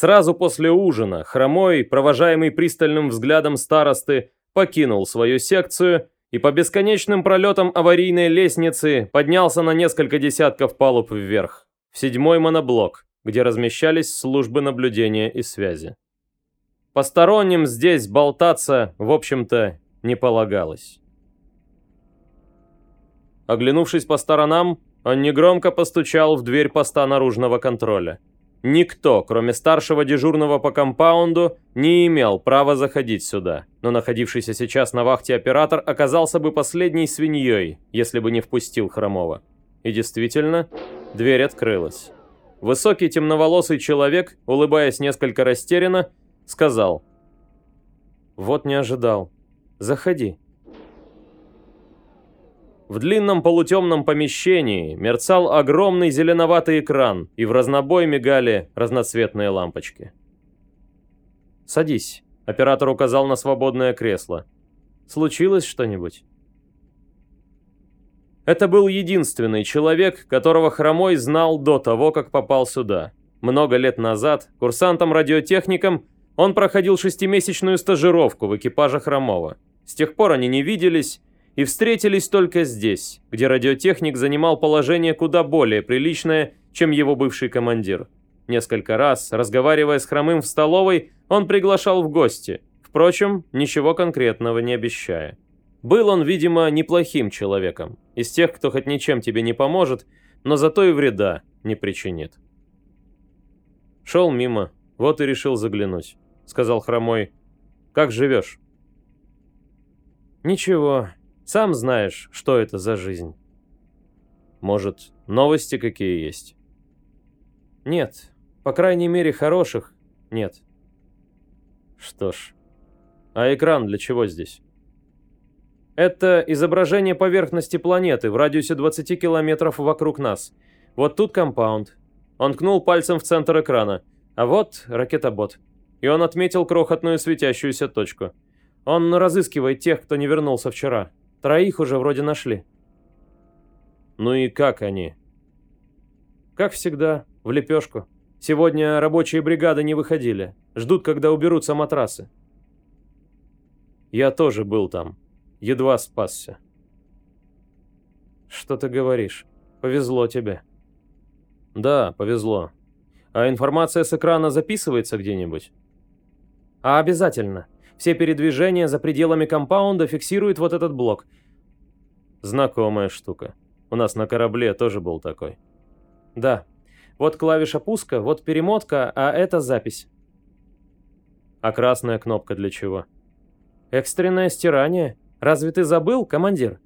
Сразу после ужина Хромой, провожаемый пристальным взглядом старосты, покинул свою секцию и по бесконечным пролетам аварийной лестницы поднялся на несколько десятков палуб вверх, в седьмой моноблок, где размещались службы наблюдения и связи. Посторонним здесь болтаться, в общем-то, не полагалось. Оглянувшись по сторонам, он негромко постучал в дверь поста наружного контроля. Никто, кроме старшего дежурного по компаунду, не имел права заходить сюда, но находившийся сейчас на вахте оператор оказался бы последней свиньей, если бы не впустил Хромова. И действительно, дверь открылась. Высокий темноволосый человек, улыбаясь несколько растерянно, сказал «Вот не ожидал. Заходи». В длинном полутемном помещении мерцал огромный зеленоватый экран, и в разнобой мигали разноцветные лампочки. «Садись», — оператор указал на свободное кресло. «Случилось что-нибудь?» Это был единственный человек, которого Хромой знал до того, как попал сюда. Много лет назад, курсантом-радиотехником, он проходил шестимесячную стажировку в экипаже Хромова. С тех пор они не виделись, и встретились только здесь, где радиотехник занимал положение куда более приличное, чем его бывший командир. Несколько раз, разговаривая с Хромым в столовой, он приглашал в гости, впрочем, ничего конкретного не обещая. Был он, видимо, неплохим человеком, из тех, кто хоть ничем тебе не поможет, но зато и вреда не причинит. «Шел мимо, вот и решил заглянуть», — сказал Хромой. «Как живешь?» «Ничего, сам знаешь, что это за жизнь. Может, новости какие есть? Нет, по крайней мере, хороших нет. Что ж, а экран для чего здесь? Это изображение поверхности планеты в радиусе 20 километров вокруг нас. Вот тут компаунд. Он ткнул пальцем в центр экрана. А вот ракетобот. И он отметил крохотную светящуюся точку. Он разыскивает тех, кто не вернулся вчера. Троих уже вроде нашли. Ну и как они? Как всегда, в лепешку. Сегодня рабочие бригады не выходили. Ждут, когда уберутся матрасы. Я тоже был там. Едва спасся. Что ты говоришь? Повезло тебе. Да, повезло. А информация с экрана записывается где-нибудь? А обязательно. Все передвижения за пределами компаунда фиксирует вот этот блок. Знакомая штука. У нас на корабле тоже был такой. Да. Вот клавиша пуска, вот перемотка, а это запись. А красная кнопка для чего? Экстренное стирание. Разве ты забыл, командир?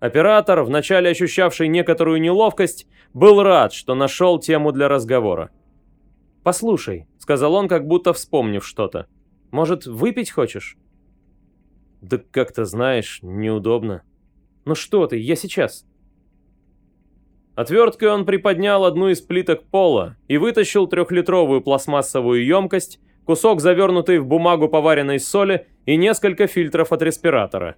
Оператор, вначале ощущавший некоторую неловкость, был рад, что нашел тему для разговора. «Послушай», — сказал он, как будто вспомнив что-то. «Может, выпить хочешь?» «Да как-то, знаешь, неудобно». «Ну что ты, я сейчас». Отверткой он приподнял одну из плиток пола и вытащил трехлитровую пластмассовую емкость, кусок завернутый в бумагу поваренной соли и несколько фильтров от респиратора.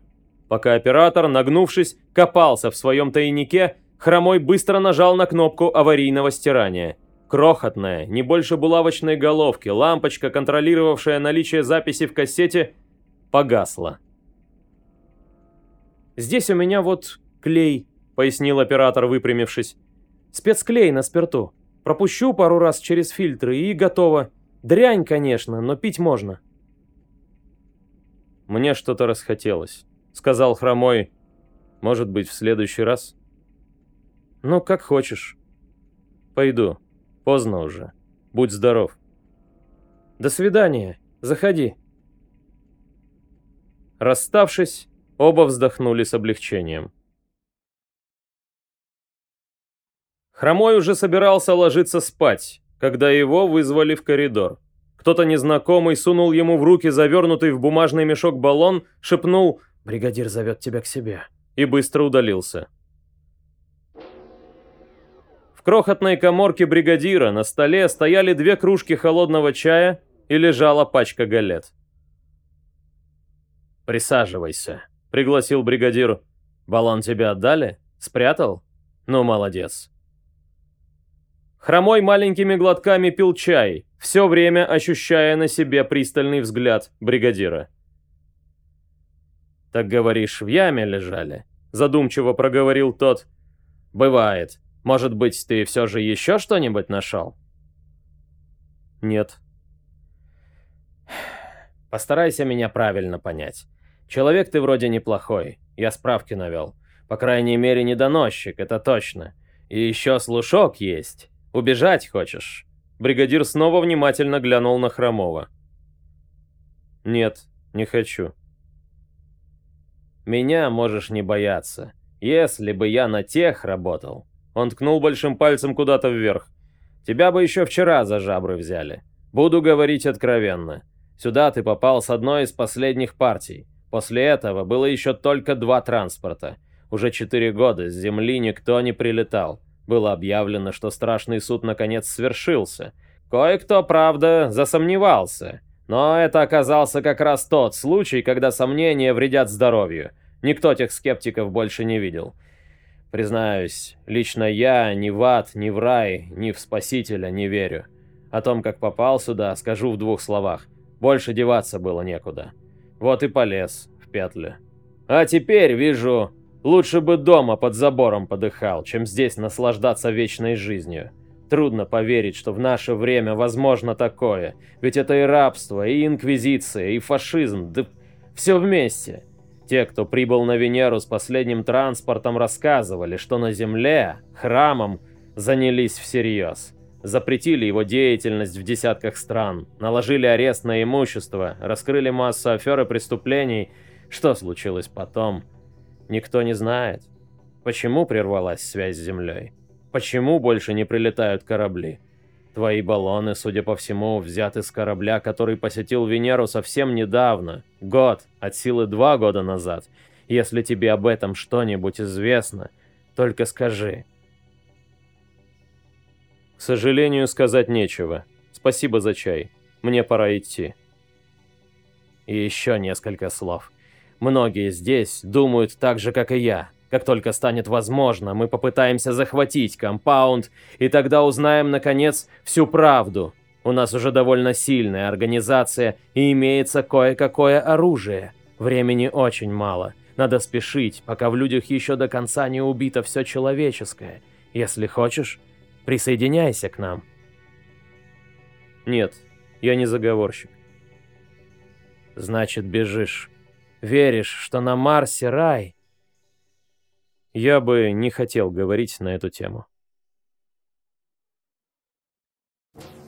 Пока оператор, нагнувшись, копался в своем тайнике, Хромой быстро нажал на кнопку аварийного стирания. Крохотная, не больше булавочной головки, лампочка, контролировавшая наличие записи в кассете, погасла. «Здесь у меня вот клей», — пояснил оператор, выпрямившись. «Спецклей на спирту. Пропущу пару раз через фильтры и готово. Дрянь, конечно, но пить можно». «Мне что-то расхотелось», — сказал Хромой. «Может быть, в следующий раз?» «Ну, как хочешь». «Пойду. Поздно уже. Будь здоров». «До свидания. Заходи». Расставшись, оба вздохнули с облегчением. Хромой уже собирался ложиться спать, когда его вызвали в коридор. Кто-то незнакомый сунул ему в руки завернутый в бумажный мешок баллон, шепнул «Бригадир зовет тебя к себе» и быстро удалился. Крохотной коморке бригадира на столе стояли две кружки холодного чая и лежала пачка галет. «Присаживайся», — пригласил бригадир. «Баллон тебе отдали? Спрятал? Ну, молодец». Хромой маленькими глотками пил чай, все время ощущая на себе пристальный взгляд бригадира. «Так говоришь, в яме лежали?» — задумчиво проговорил тот. «Бывает. Может быть, ты все же еще что-нибудь нашел?» «Нет». «Постарайся меня правильно понять. Человек ты вроде неплохой, я справки навел. По крайней мере, не доносчик, это точно. И еще слушок есть. Убежать хочешь?» Бригадир снова внимательно глянул на Хромова. «Нет, не хочу». «Меня можешь не бояться. Если бы я на тех работал...» Он ткнул большим пальцем куда-то вверх. «Тебя бы еще вчера за жабры взяли. Буду говорить откровенно. Сюда ты попал с одной из последних партий. После этого было еще только два транспорта. Уже четыре года с Земли никто не прилетал. Было объявлено, что страшный суд наконец свершился. Кое-кто, правда, засомневался. Но это оказался как раз тот случай, когда сомнения вредят здоровью. Никто тех скептиков больше не видел. Признаюсь, лично я ни в ад, ни в рай, ни в спасителя не верю. О том, как попал сюда, скажу в двух словах. Больше деваться было некуда. Вот и полез в петли. А теперь, вижу, Лучше бы дома под забором подыхал, чем здесь наслаждаться вечной жизнью. Трудно поверить, что в наше время возможно такое, ведь это и рабство, и инквизиция, и фашизм, да все вместе. Те, кто прибыл на Венеру с последним транспортом, рассказывали, что на Земле, храмом, занялись всерьез. Запретили его деятельность в десятках стран, наложили арест на имущество, раскрыли массу афер и преступлений. Что случилось потом – Никто не знает, почему прервалась связь с Землей. Почему больше не прилетают корабли? Твои баллоны, судя по всему, взяты с корабля, который посетил Венеру совсем недавно. Год, от силы два года назад. Если тебе об этом что-нибудь известно, только скажи. К сожалению, сказать нечего. Спасибо за чай. Мне пора идти. И еще несколько слов. Многие здесь думают так же, как и я. Как только станет возможно, мы попытаемся захватить компаунд, и тогда узнаем, наконец, всю правду. У нас уже довольно сильная организация, и имеется кое-какое оружие. Времени очень мало. Надо спешить, пока в людях еще до конца не убито все человеческое. Если хочешь, присоединяйся к нам. Нет, я не заговорщик. Значит, бежишь. Веришь, что на Марсе рай? Я бы не хотел говорить на эту тему.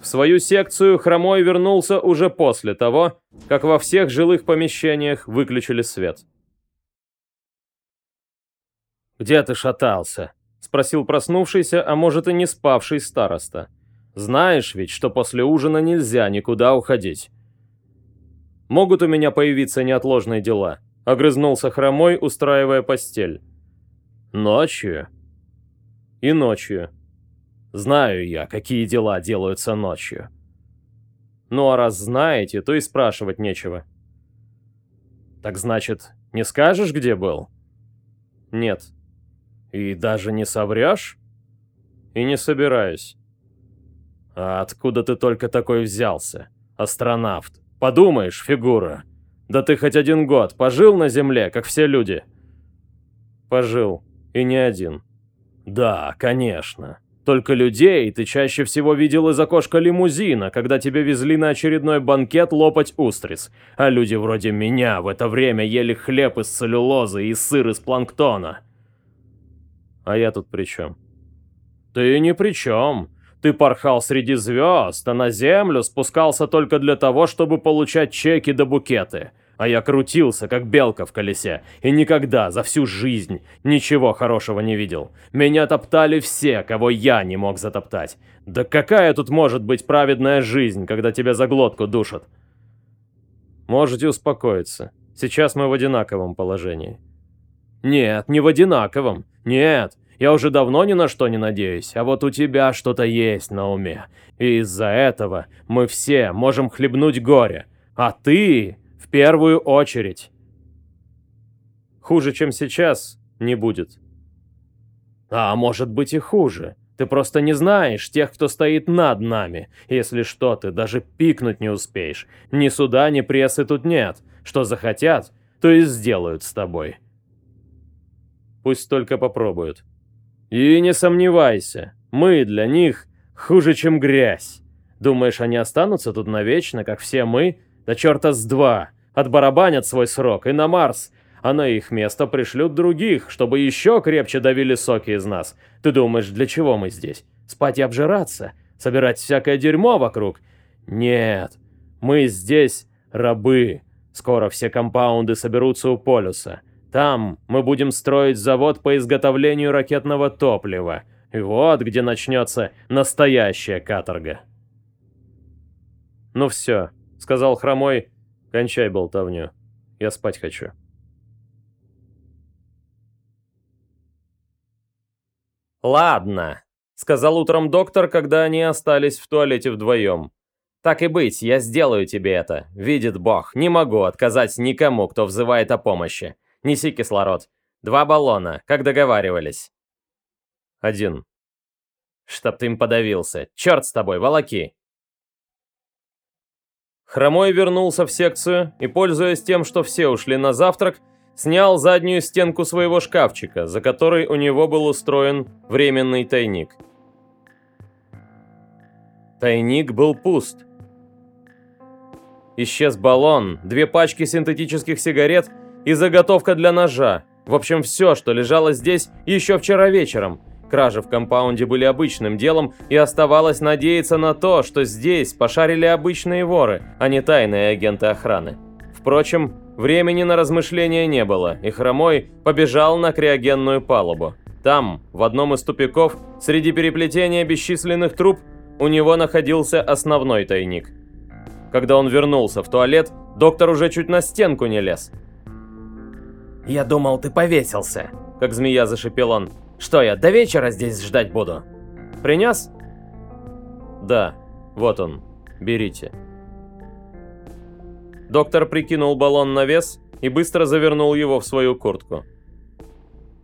В свою секцию Хромой вернулся уже после того, как во всех жилых помещениях выключили свет. «Где ты шатался?» — спросил проснувшийся, а может и не спавший староста. «Знаешь ведь, что после ужина нельзя никуда уходить». «Могут у меня появиться неотложные дела», — огрызнулся Хромой, устраивая постель. «Ночью?» «И ночью», Знаю я, какие дела делаются ночью. Ну а раз знаете, то и спрашивать нечего. Так значит, не скажешь, где был? Нет. И даже не соврешь? И не собираюсь. А откуда ты только такой взялся? Астронавт. Подумаешь, фигура. Да ты хоть один год пожил на Земле, как все люди? Пожил. И не один. Да, конечно. Только людей ты чаще всего видел из окошка лимузина, когда тебя везли на очередной банкет лопать устриц. А люди вроде меня в это время ели хлеб из целлюлозы и сыр из планктона. А я тут при чем? Ты ни при чем. Ты порхал среди звезд, а на землю спускался только для того, чтобы получать чеки да букеты а я крутился, как белка в колесе, и никогда за всю жизнь ничего хорошего не видел. Меня топтали все, кого я не мог затоптать. Да какая тут может быть праведная жизнь, когда тебя за глотку душат? Можете успокоиться. Сейчас мы в одинаковом положении. Нет, не в одинаковом. Нет, я уже давно ни на что не надеюсь, а вот у тебя что-то есть на уме. И из-за этого мы все можем хлебнуть горе. А ты первую очередь. Хуже, чем сейчас, не будет. А может быть и хуже. Ты просто не знаешь тех, кто стоит над нами. Если что, ты даже пикнуть не успеешь. Ни суда, ни прессы тут нет. Что захотят, то и сделают с тобой. Пусть только попробуют. И не сомневайся, мы для них хуже, чем грязь. Думаешь, они останутся тут навечно, как все мы? Да черта с два. Отбарабанят свой срок и на Марс, а на их место пришлют других, чтобы еще крепче давили соки из нас. Ты думаешь, для чего мы здесь? Спать и обжираться? Собирать всякое дерьмо вокруг? Нет, мы здесь рабы. Скоро все компаунды соберутся у полюса. Там мы будем строить завод по изготовлению ракетного топлива. И вот где начнется настоящая каторга. «Ну все», — сказал Хромой, — «кончай болтовню. Я спать хочу». «Ладно», — сказал утром доктор, когда они остались в туалете вдвоем. «Так и быть, я сделаю тебе это. Видит Бог, не могу отказать никому, кто взывает о помощи. Неси кислород. Два баллона, как договаривались». «Один». «Чтоб ты им подавился. Черт с тобой, волоки!» Хромой вернулся в секцию и, пользуясь тем, что все ушли на завтрак, снял заднюю стенку своего шкафчика, за которой у него был устроен временный тайник. Тайник был пуст. Исчез баллон, две пачки синтетических сигарет и заготовка для ножа. В общем, все, что лежало здесь еще вчера вечером – Кражи в компаунде были обычным делом, и оставалось надеяться на то, что здесь пошарили обычные воры, а не тайные агенты охраны. Впрочем, времени на размышления не было, и Хромой побежал на криогенную палубу. Там, в одном из тупиков, среди переплетения бесчисленных труб, у него находился основной тайник. Когда он вернулся в туалет, доктор уже чуть на стенку не лез. «Я думал, ты повесился», — как змея зашипел он. Что я, до вечера здесь ждать буду? Принес? Да, вот он, берите. Доктор прикинул баллон на вес и быстро завернул его в свою куртку.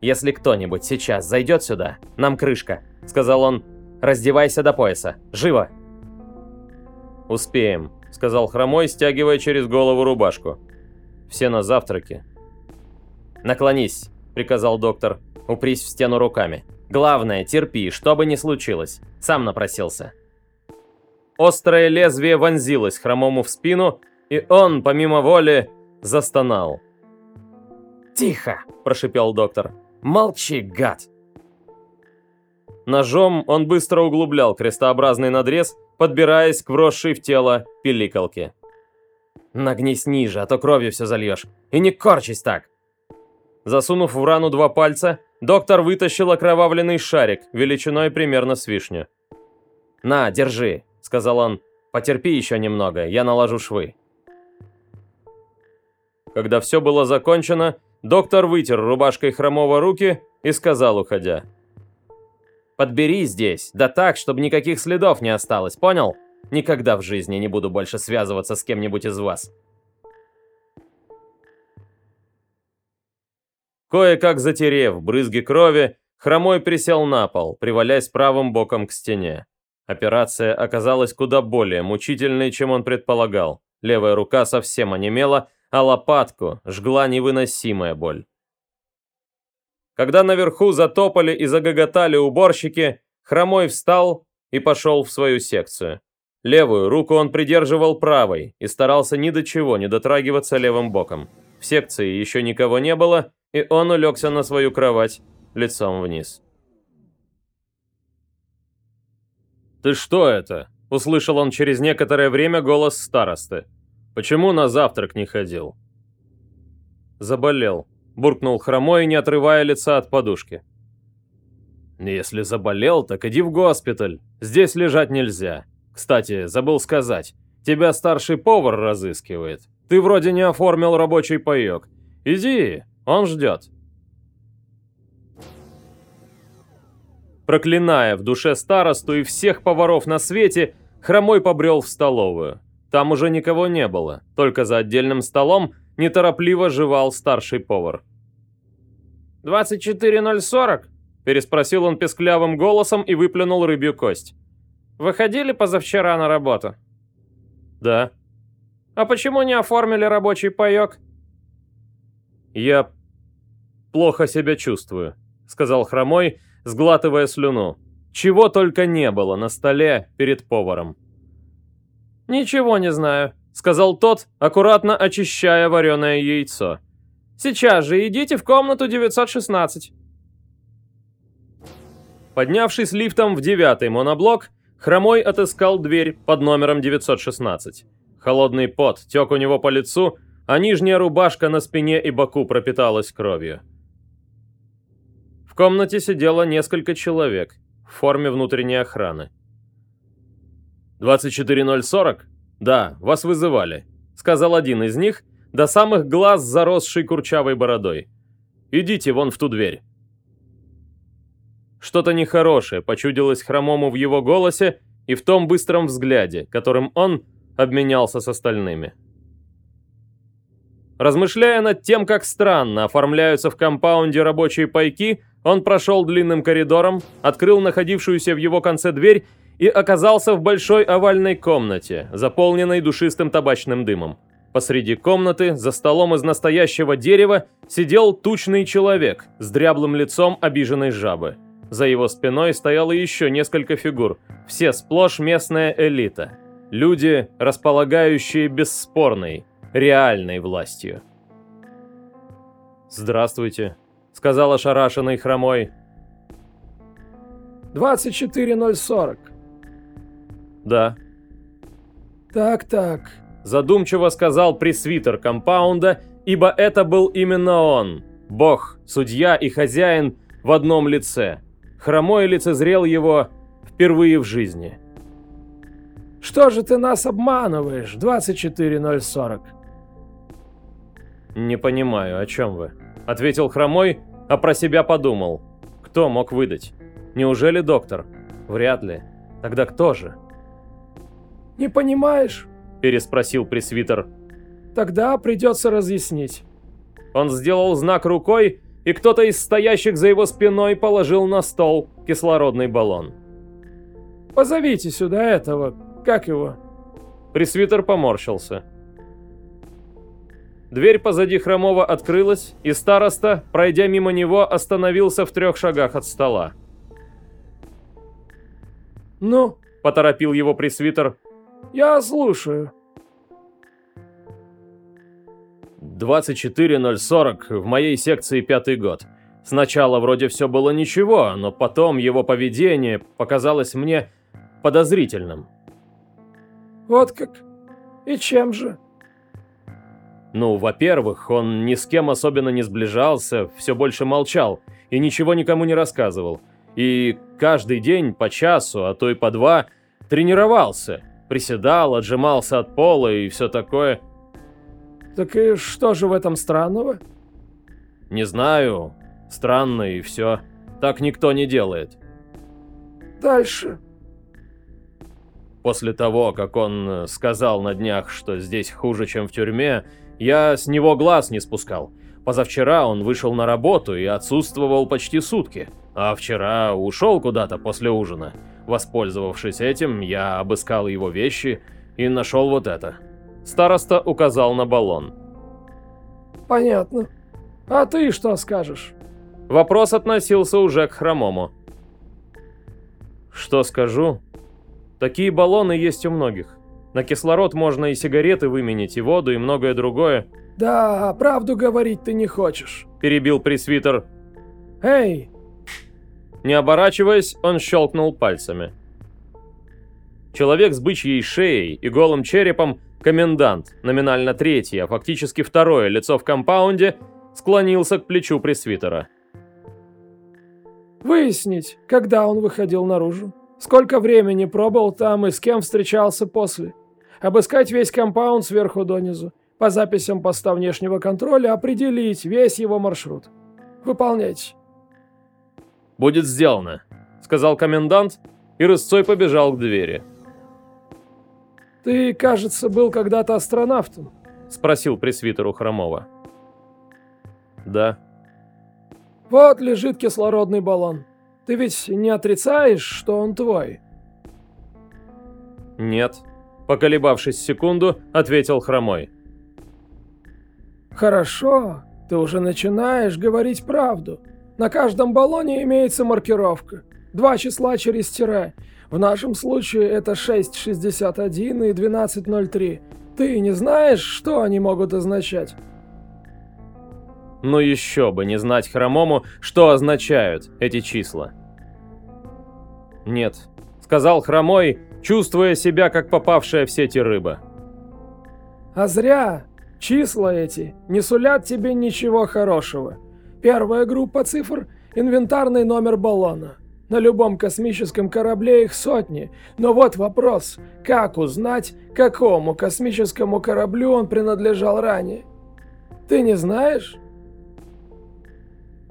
«Если кто-нибудь сейчас зайдет сюда, нам крышка», — сказал он. «Раздевайся до пояса. Живо!» «Успеем», — сказал Хромой, стягивая через голову рубашку. «Все на завтраке». «Наклонись», — приказал доктор. Упрись в стену руками. Главное, терпи, что бы ни случилось. Сам напросился. Острое лезвие вонзилось хромому в спину, и он, помимо воли, застонал. «Тихо!» – прошипел доктор. «Молчи, гад!» Ножом он быстро углублял крестообразный надрез, подбираясь к вросшей в тело пиликалке. «Нагнись ниже, а то кровью все зальешь. И не корчись так!» Засунув в рану два пальца, доктор вытащил окровавленный шарик, величиной примерно с вишню. «На, держи», — сказал он. «Потерпи еще немного, я наложу швы». Когда все было закончено, доктор вытер рубашкой хромого руки и сказал, уходя. «Подбери здесь, да так, чтобы никаких следов не осталось, понял? Никогда в жизни не буду больше связываться с кем-нибудь из вас». Кое-как затерев брызги крови, Хромой присел на пол, привалясь правым боком к стене. Операция оказалась куда более мучительной, чем он предполагал. Левая рука совсем онемела, а лопатку жгла невыносимая боль. Когда наверху затопали и загоготали уборщики, Хромой встал и пошел в свою секцию. Левую руку он придерживал правой и старался ни до чего не дотрагиваться левым боком. В секции еще никого не было, и он улегся на свою кровать лицом вниз. «Ты что это?» – услышал он через некоторое время голос старосты. Почему на завтрак не ходил?» «Заболел», — буркнул хромой, не отрывая лица от подушки. «Если заболел, так иди в госпиталь. Здесь лежать нельзя. Кстати, забыл сказать, тебя старший повар разыскивает. Ты вроде не оформил рабочий паёк. Иди, он ждет». Проклиная в душе старосту и всех поваров на свете, Хромой побрел в столовую. Там уже никого не было, только за отдельным столом неторопливо жевал старший повар. «24040?» – переспросил он песклявым голосом и выплюнул рыбью кость. «Выходили позавчера на работу?» «Да». «А почему не оформили рабочий паёк?» «Я плохо себя чувствую», — сказал Хромой, сглатывая слюну. «Чего только не было на столе перед поваром». «Ничего не знаю», — сказал тот, аккуратно очищая вареное яйцо. «Сейчас же идите в комнату 916». Поднявшись лифтом в девятый моноблок, Хромой отыскал дверь под номером 916. Холодный пот тек у него по лицу, а нижняя рубашка на спине и боку пропиталась кровью. В комнате сидело несколько человек в форме внутренней охраны. 24040? Да, вас вызывали», — сказал один из них, до самых глаз заросший курчавой бородой. «Идите вон в ту дверь». Что-то нехорошее почудилось хромому в его голосе и в том быстром взгляде, которым он обменялся с остальными. Размышляя над тем, как странно оформляются в компаунде рабочие пайки, он прошел длинным коридором, открыл находившуюся в его конце дверь и оказался в большой овальной комнате, заполненной душистым табачным дымом. Посреди комнаты, за столом из настоящего дерева, сидел тучный человек с дряблым лицом обиженной жабы. За его спиной стояло еще несколько фигур, все сплошь местная элита. Люди, располагающие бесспорной, реальной властью. «Здравствуйте», — сказал ошарашенный хромой. «24040», «Да». «Так-так», – задумчиво сказал пресвитер компаунда, ибо это был именно он, бог, судья и хозяин в одном лице. Хромой лицезрел его впервые в жизни. «Что же ты нас обманываешь, 24040?» «Не понимаю, о чем вы?» – ответил Хромой, а про себя подумал. «Кто мог выдать? Неужели доктор? Вряд ли. Тогда кто же?» «Не понимаешь?» – переспросил пресвитер. «Тогда придется разъяснить». Он сделал знак рукой, и кто-то из стоящих за его спиной положил на стол кислородный баллон. «Позовите сюда этого, как его?» Пресвитер поморщился. Дверь позади Хромова открылась, и староста, пройдя мимо него, остановился в трех шагах от стола. «Ну?» – поторопил его пресвитер. «Я слушаю». 24040 в моей секции пятый год. Сначала вроде все было ничего, но потом его поведение показалось мне подозрительным. Вот как? И чем же? Ну, во-первых, он ни с кем особенно не сближался, все больше молчал и ничего никому не рассказывал. И каждый день по часу, а то и по два, тренировался. Приседал, отжимался от пола и все такое. Так и что же в этом странного? Не знаю. Странно и все. Так никто не делает. Дальше. После того, как он э, сказал на днях, что здесь хуже, чем в тюрьме, я с него глаз не спускал. Позавчера он вышел на работу и отсутствовал почти сутки, а вчера ушел куда-то после ужина. Воспользовавшись этим, я обыскал его вещи и нашел вот это. Староста указал на баллон. Понятно. А ты что скажешь? Вопрос относился уже к хромому. Что скажу? Такие баллоны есть у многих. На кислород можно и сигареты выменить, и воду, и многое другое. Да, правду говорить ты не хочешь. Перебил пресвитер. Эй! Не оборачиваясь, он щелкнул пальцами. Человек с бычьей шеей и голым черепом, комендант, номинально третий, а фактически второе лицо в компаунде, склонился к плечу пресвитера. Выяснить, когда он выходил наружу. Сколько времени пробыл там и с кем встречался после. Обыскать весь компаунд сверху донизу. По записям поста внешнего контроля определить весь его маршрут. Выполняйте. «Будет сделано», — сказал комендант, и рысцой побежал к двери. «Ты, кажется, был когда-то астронавтом?» — спросил пресвитеру Хромова. «Да». «Вот лежит кислородный баллон. Ты ведь не отрицаешь, что он твой?» «Нет», — поколебавшись секунду, ответил Хромой. «Хорошо, ты уже начинаешь говорить правду. На каждом баллоне имеется маркировка. Два числа через тире. В нашем случае это 6.61 и 12.03. Ты не знаешь, что они могут означать?» Ну еще бы не знать хромому, что означают эти числа. «Нет», — сказал хромой, чувствуя себя как попавшая в сети рыба. «А зря. Числа эти не сулят тебе ничего хорошего. Первая группа цифр – инвентарный номер баллона. На любом космическом корабле их сотни, но вот вопрос, как узнать, какому космическому кораблю он принадлежал ранее? Ты не знаешь?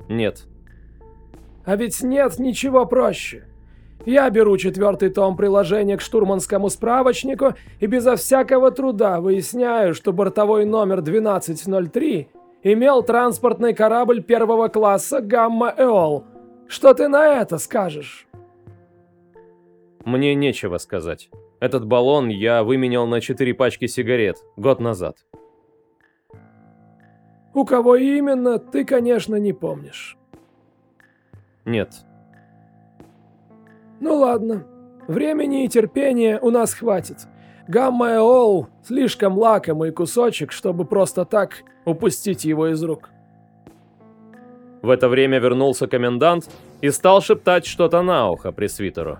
Нет. А ведь нет ничего проще. Я беру четвертый том приложения к штурманскому справочнику и безо всякого труда выясняю, что бортовой номер 1203 имел транспортный корабль первого класса «Гамма-Эол». Что ты на это скажешь? Мне нечего сказать. Этот баллон я выменял на четыре пачки сигарет год назад. У кого именно, ты, конечно, не помнишь. Нет. Ну ладно. Времени и терпения у нас хватит. Гамма-Эол – слишком лакомый кусочек, чтобы просто так упустить его из рук. В это время вернулся комендант и стал шептать что-то на ухо пресвитеру.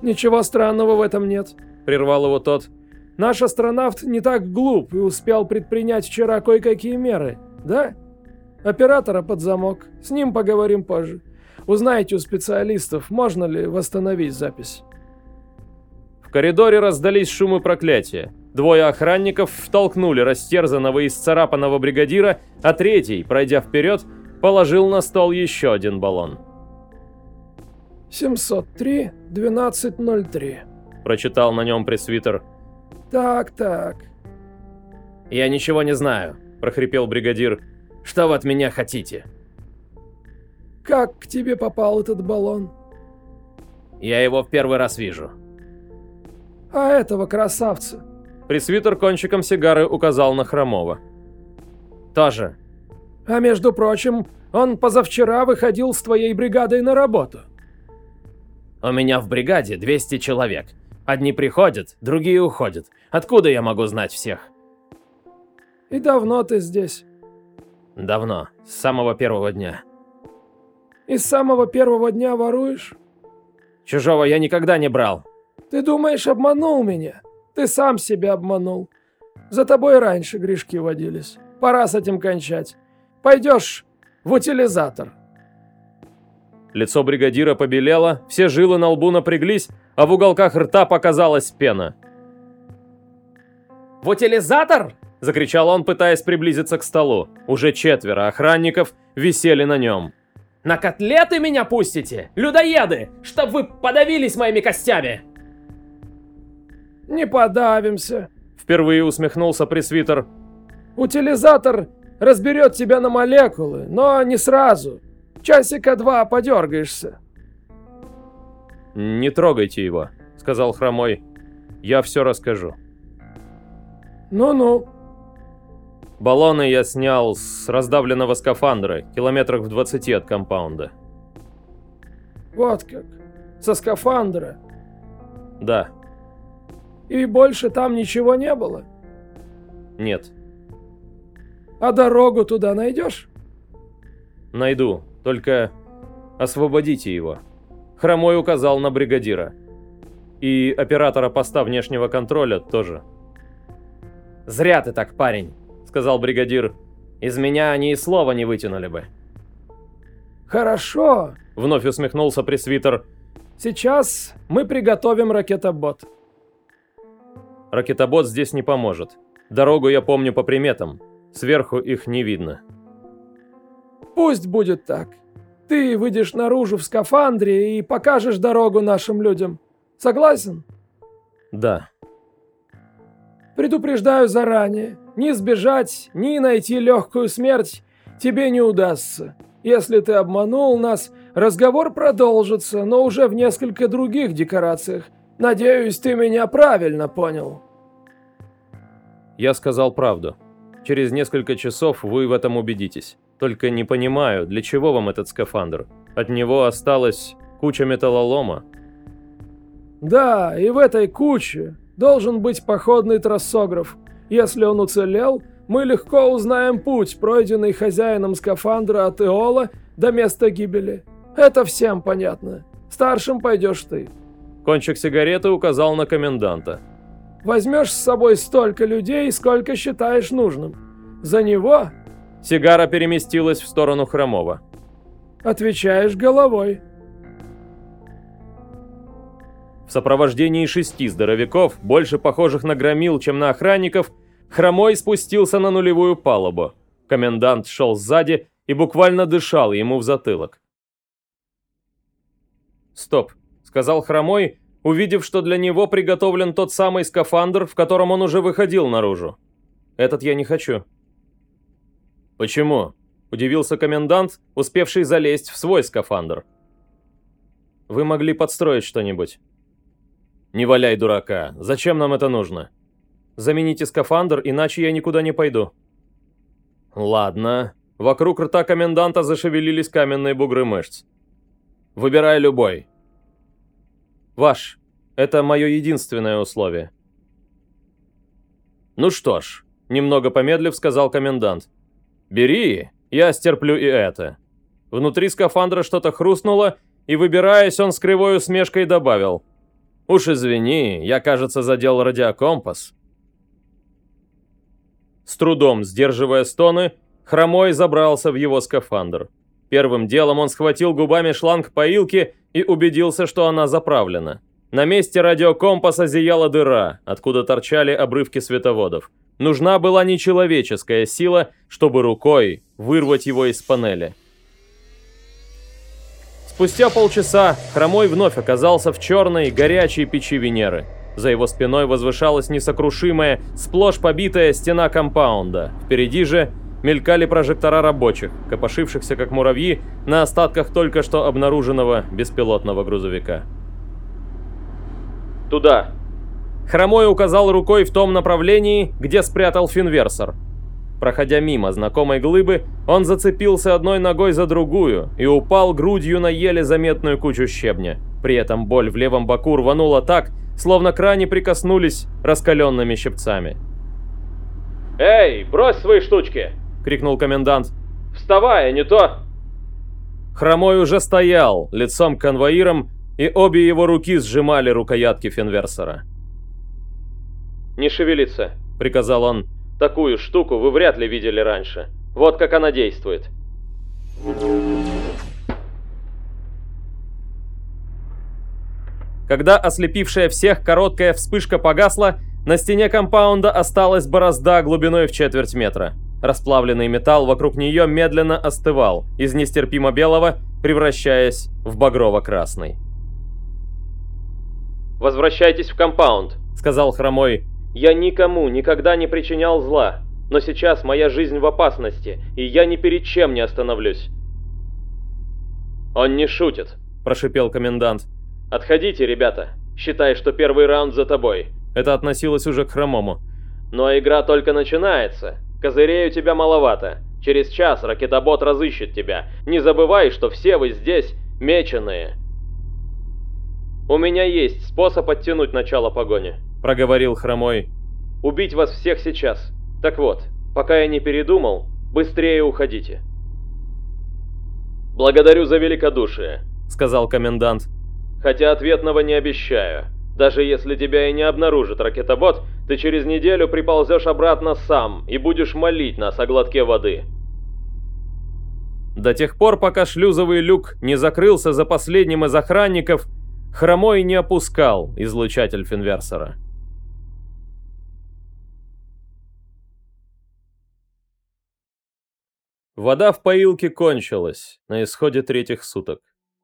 «Ничего странного в этом нет», – прервал его тот. «Наш астронавт не так глуп и успел предпринять вчера кое-какие меры, да? Оператора под замок, с ним поговорим позже. Узнайте у специалистов, можно ли восстановить запись». В коридоре раздались шумы проклятия. Двое охранников втолкнули растерзанного и исцарапанного бригадира, а третий, пройдя вперед, положил на стол еще один баллон. 703-1203, прочитал на нем пресвитер. Так, так. «Я ничего не знаю», – прохрипел бригадир. «Что вы от меня хотите?» «Как к тебе попал этот баллон?» «Я его в первый раз вижу», а этого красавца?» Пресвитер кончиком сигары указал на Хромова. «Тоже». «А между прочим, он позавчера выходил с твоей бригадой на работу». «У меня в бригаде 200 человек. Одни приходят, другие уходят. Откуда я могу знать всех?» И давно ты здесь? Давно, с самого первого дня. И с самого первого дня воруешь? Чужого я никогда не брал. Ты думаешь, обманул меня? Ты сам себя обманул. За тобой раньше грешки водились. Пора с этим кончать. Пойдешь в утилизатор. Лицо бригадира побелело, все жилы на лбу напряглись, а в уголках рта показалась пена. «В утилизатор?» – закричал он, пытаясь приблизиться к столу. Уже четверо охранников висели на нем. На котлеты меня пустите? Людоеды! Чтоб вы подавились моими костями!» «Не подавимся», — впервые усмехнулся пресвитер. «Утилизатор разберет тебя на молекулы, но не сразу. Часика два подергаешься». «Не трогайте его», — сказал Хромой. «Я все расскажу». «Ну-ну», Баллоны я снял с раздавленного скафандра, километрах в 20 от компаунда. Вот как? Со скафандра? Да. И больше там ничего не было? Нет. А дорогу туда найдешь? Найду, только освободите его. Хромой указал на бригадира. И оператора поста внешнего контроля тоже. Зря ты так, парень сказал бригадир. «Из меня они и слова не вытянули бы». «Хорошо», — вновь усмехнулся пресвитер. «Сейчас мы приготовим ракетобот». «Ракетобот здесь не поможет. Дорогу я помню по приметам. Сверху их не видно». «Пусть будет так. Ты выйдешь наружу в скафандре и покажешь дорогу нашим людям. Согласен?» «Да». «Предупреждаю заранее. Ни сбежать, ни найти легкую смерть тебе не удастся. Если ты обманул нас, разговор продолжится, но уже в несколько других декорациях. Надеюсь, ты меня правильно понял. Я сказал правду. Через несколько часов вы в этом убедитесь. Только не понимаю, для чего вам этот скафандр? От него осталась куча металлолома. Да, и в этой куче должен быть походный трассограф. Если он уцелел, мы легко узнаем путь, пройденный хозяином скафандра от Иола до места гибели. Это всем понятно. Старшим пойдешь ты. Кончик сигареты указал на коменданта. Возьмешь с собой столько людей, сколько считаешь нужным. За него... Сигара переместилась в сторону Хромова. Отвечаешь головой. В сопровождении шести здоровяков, больше похожих на громил, чем на охранников, Хромой спустился на нулевую палубу. Комендант шел сзади и буквально дышал ему в затылок. «Стоп», — сказал Хромой, увидев, что для него приготовлен тот самый скафандр, в котором он уже выходил наружу. «Этот я не хочу». «Почему?» — удивился комендант, успевший залезть в свой скафандр. «Вы могли подстроить что-нибудь». «Не валяй дурака. Зачем нам это нужно?» «Замените скафандр, иначе я никуда не пойду». «Ладно». Вокруг рта коменданта зашевелились каменные бугры мышц. «Выбирай любой». «Ваш. Это мое единственное условие». «Ну что ж», — немного помедлив сказал комендант. «Бери, я стерплю и это». Внутри скафандра что-то хрустнуло, и, выбираясь, он с кривой усмешкой добавил — «Уж извини, я, кажется, задел радиокомпас». С трудом сдерживая стоны, Хромой забрался в его скафандр. Первым делом он схватил губами шланг поилки и убедился, что она заправлена. На месте радиокомпаса зияла дыра, откуда торчали обрывки световодов. Нужна была нечеловеческая сила, чтобы рукой вырвать его из панели. Спустя полчаса Хромой вновь оказался в черной, горячей печи Венеры. За его спиной возвышалась несокрушимая, сплошь побитая стена компаунда. Впереди же мелькали прожектора рабочих, копошившихся как муравьи на остатках только что обнаруженного беспилотного грузовика. «Туда!» Хромой указал рукой в том направлении, где спрятал Финверсор – Проходя мимо знакомой глыбы, он зацепился одной ногой за другую и упал грудью на еле заметную кучу щебня. При этом боль в левом боку рванула так, словно крани прикоснулись раскаленными щипцами. «Эй, брось свои штучки!» — крикнул комендант. «Вставай, а не то!» Хромой уже стоял, лицом к конвоирам, и обе его руки сжимали рукоятки Фенверсера. «Не шевелиться», — приказал он. «Такую штуку вы вряд ли видели раньше. Вот как она действует». Когда ослепившая всех короткая вспышка погасла, на стене компаунда осталась борозда глубиной в четверть метра. Расплавленный металл вокруг нее медленно остывал, из нестерпимо белого превращаясь в багрово-красный. «Возвращайтесь в компаунд», — сказал Хромой. «Я никому никогда не причинял зла, но сейчас моя жизнь в опасности, и я ни перед чем не остановлюсь». «Он не шутит», — прошипел комендант. «Отходите, ребята. Считай, что первый раунд за тобой». Это относилось уже к Хромому. «Но игра только начинается. Козырей у тебя маловато. Через час ракетобот разыщет тебя. Не забывай, что все вы здесь меченые». «У меня есть способ оттянуть начало погони», — проговорил Хромой. «Убить вас всех сейчас. Так вот, пока я не передумал, быстрее уходите». «Благодарю за великодушие», — сказал комендант. «Хотя ответного не обещаю. Даже если тебя и не обнаружит ракетобот, ты через неделю приползешь обратно сам и будешь молить нас о глотке воды». До тех пор, пока шлюзовый люк не закрылся за последним из охранников, Хромой не опускал излучатель Финверсера. Вода в поилке кончилась на исходе третьих суток.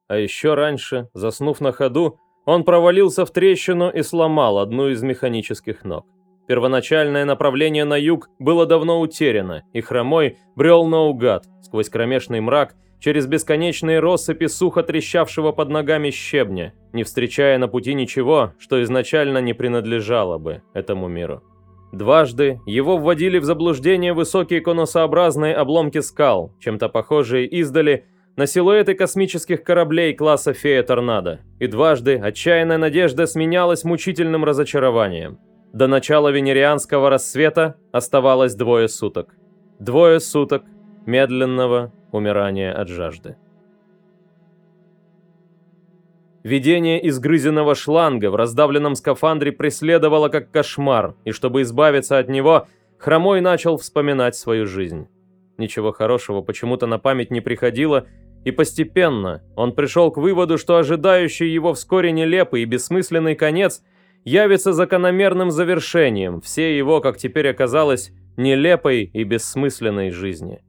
А еще раньше, заснув на ходу, он провалился в трещину и сломал одну из механических ног. Первоначальное направление на юг было давно утеряно, и Хромой брел наугад, сквозь кромешный мрак, через бесконечные россыпи сухо трещавшего под ногами щебня, не встречая на пути ничего, что изначально не принадлежало бы этому миру. Дважды его вводили в заблуждение высокие конусообразные обломки скал, чем-то похожие издали на силуэты космических кораблей класса «Фея Торнадо», и дважды отчаянная надежда сменялась мучительным разочарованием. До начала венерианского рассвета оставалось двое суток. Двое суток медленного умирания от жажды. Видение изгрызенного шланга в раздавленном скафандре преследовало как кошмар, и чтобы избавиться от него, Хромой начал вспоминать свою жизнь. Ничего хорошего почему-то на память не приходило, и постепенно он пришел к выводу, что ожидающий его вскоре нелепый и бессмысленный конец явится закономерным завершением всей его, как теперь оказалось, нелепой и бессмысленной жизни.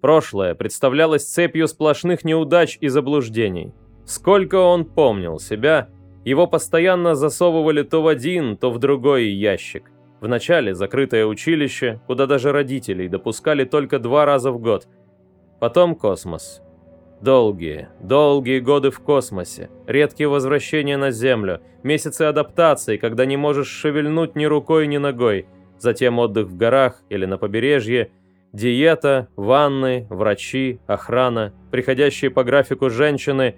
Прошлое представлялось цепью сплошных неудач и заблуждений. Сколько он помнил себя, его постоянно засовывали то в один, то в другой ящик. Вначале закрытое училище, куда даже родителей допускали только два раза в год. Потом космос, Долгие, долгие годы в космосе, редкие возвращения на Землю, месяцы адаптации, когда не можешь шевельнуть ни рукой, ни ногой, затем отдых в горах или на побережье, диета, ванны, врачи, охрана, приходящие по графику женщины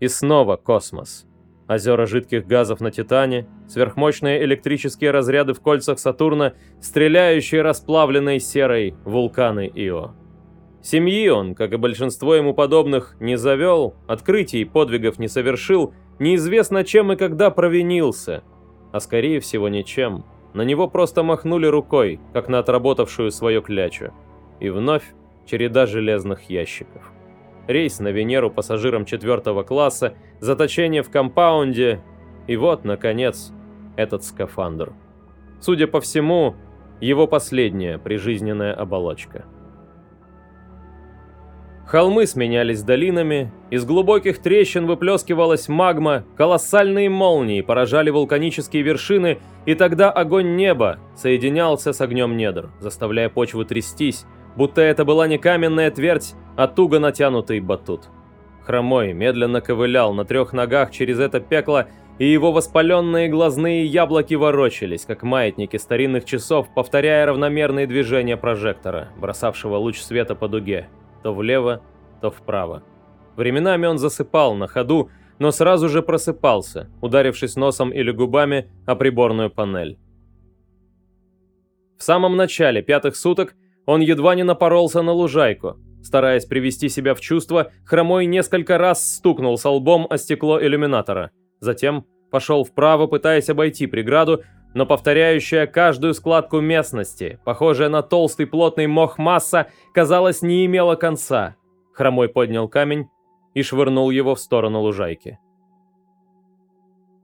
и снова космос. Озера жидких газов на Титане, сверхмощные электрические разряды в кольцах Сатурна, стреляющие расплавленной серой вулканы Ио. Семьи он, как и большинство ему подобных, не завел, открытий и подвигов не совершил, неизвестно чем и когда провинился. А скорее всего ничем. На него просто махнули рукой, как на отработавшую свою клячу. И вновь череда железных ящиков. Рейс на Венеру пассажирам четвертого класса, заточение в компаунде, и вот, наконец, этот скафандр. Судя по всему, его последняя прижизненная оболочка. Холмы сменялись долинами, из глубоких трещин выплескивалась магма, колоссальные молнии поражали вулканические вершины, и тогда огонь неба соединялся с огнем недр, заставляя почву трястись, будто это была не каменная твердь, а туго натянутый батут. Хромой медленно ковылял на трех ногах через это пекло, и его воспаленные глазные яблоки ворочались, как маятники старинных часов, повторяя равномерные движения прожектора, бросавшего луч света по дуге то влево, то вправо. Временами он засыпал на ходу, но сразу же просыпался, ударившись носом или губами о приборную панель. В самом начале пятых суток он едва не напоролся на лужайку. Стараясь привести себя в чувство, Хромой несколько раз стукнул со лбом о стекло иллюминатора. Затем пошел вправо, пытаясь обойти преграду, но повторяющая каждую складку местности, похожая на толстый плотный мох масса, казалось, не имела конца. Хромой поднял камень и швырнул его в сторону лужайки.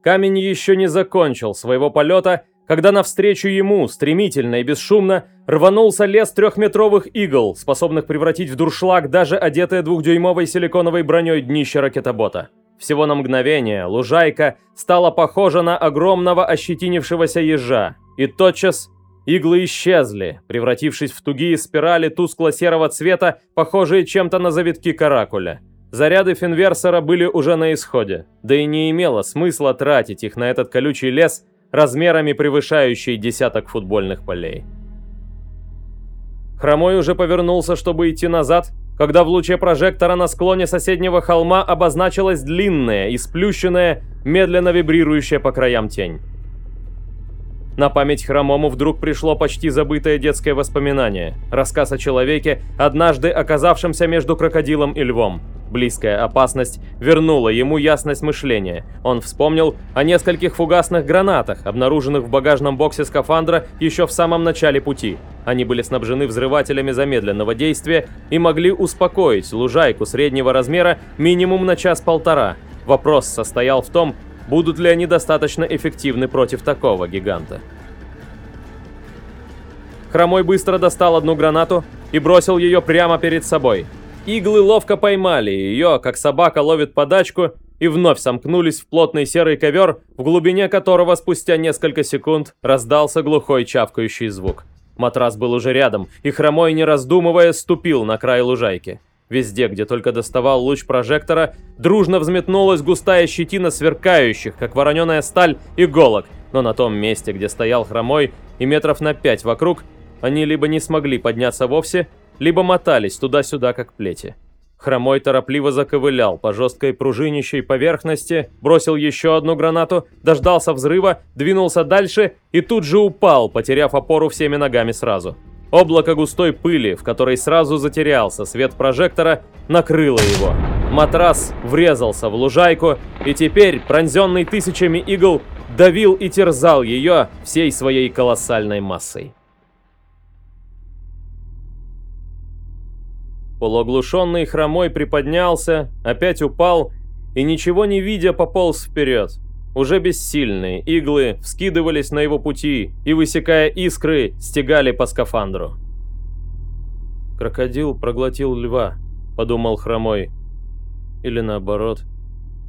Камень еще не закончил своего полета, когда навстречу ему, стремительно и бесшумно, рванулся лес трехметровых игл, способных превратить в дуршлаг даже одетое двухдюймовой силиконовой броней днище ракетобота. Всего на мгновение лужайка стала похожа на огромного ощетинившегося ежа, и тотчас иглы исчезли, превратившись в тугие спирали тускло-серого цвета, похожие чем-то на завитки каракуля. Заряды Финверсера были уже на исходе, да и не имело смысла тратить их на этот колючий лес размерами превышающий десяток футбольных полей. Хромой уже повернулся, чтобы идти назад, когда в луче прожектора на склоне соседнего холма обозначилась длинная и сплющенная, медленно вибрирующая по краям тень. На память Хромому вдруг пришло почти забытое детское воспоминание. Рассказ о человеке, однажды оказавшемся между крокодилом и львом. Близкая опасность вернула ему ясность мышления. Он вспомнил о нескольких фугасных гранатах, обнаруженных в багажном боксе скафандра еще в самом начале пути. Они были снабжены взрывателями замедленного действия и могли успокоить лужайку среднего размера минимум на час-полтора. Вопрос состоял в том, будут ли они достаточно эффективны против такого гиганта. Хромой быстро достал одну гранату и бросил ее прямо перед собой. Иглы ловко поймали ее, как собака ловит подачку, и вновь сомкнулись в плотный серый ковер, в глубине которого спустя несколько секунд раздался глухой чавкающий звук. Матрас был уже рядом, и Хромой, не раздумывая, ступил на край лужайки. Везде, где только доставал луч прожектора, дружно взметнулась густая щетина сверкающих, как вороненая сталь, иголок, но на том месте, где стоял хромой, и метров на пять вокруг, они либо не смогли подняться вовсе, либо мотались туда-сюда, как плети. Хромой торопливо заковылял по жесткой пружинищей поверхности, бросил еще одну гранату, дождался взрыва, двинулся дальше и тут же упал, потеряв опору всеми ногами сразу. Облако густой пыли, в которой сразу затерялся свет прожектора, накрыло его. Матрас врезался в лужайку, и теперь, пронзенный тысячами игл, давил и терзал ее всей своей колоссальной массой. Полуоглушенный хромой приподнялся, опять упал и, ничего не видя, пополз вперед. Уже бессильные иглы вскидывались на его пути и, высекая искры, стегали по скафандру. «Крокодил проглотил льва», — подумал Хромой. Или наоборот.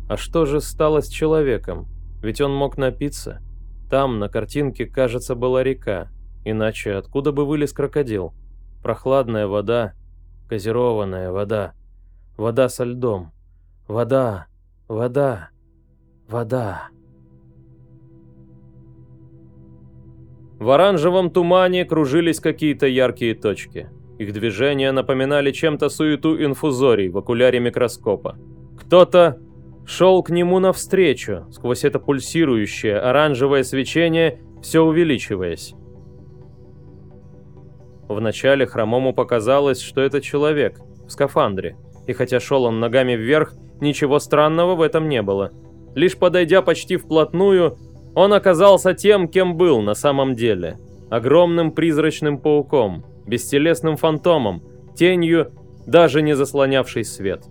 А что же стало с человеком? Ведь он мог напиться. Там, на картинке, кажется, была река. Иначе откуда бы вылез крокодил? Прохладная вода, газированная вода, вода со льдом. Вода, вода, вода. В оранжевом тумане кружились какие-то яркие точки. Их движения напоминали чем-то суету инфузорий в окуляре микроскопа. Кто-то шел к нему навстречу, сквозь это пульсирующее оранжевое свечение, все увеличиваясь. Вначале Хромому показалось, что это человек в скафандре, и хотя шел он ногами вверх, ничего странного в этом не было. Лишь подойдя почти вплотную, он оказался тем, кем был на самом деле. Огромным призрачным пауком, бестелесным фантомом, тенью, даже не заслонявший свет.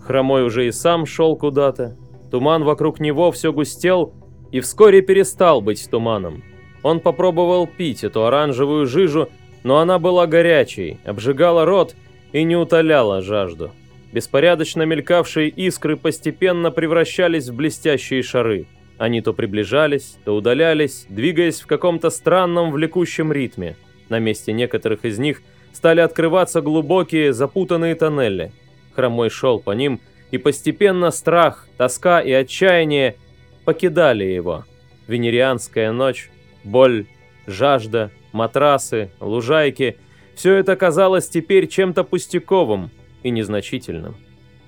Хромой уже и сам шел куда-то. Туман вокруг него все густел и вскоре перестал быть туманом. Он попробовал пить эту оранжевую жижу, но она была горячей, обжигала рот и не утоляла жажду. Беспорядочно мелькавшие искры постепенно превращались в блестящие шары. Они то приближались, то удалялись, двигаясь в каком-то странном влекущем ритме. На месте некоторых из них стали открываться глубокие, запутанные тоннели. Хромой шел по ним, и постепенно страх, тоска и отчаяние покидали его. Венерианская ночь, боль, жажда, матрасы, лужайки – все это казалось теперь чем-то пустяковым – и незначительным.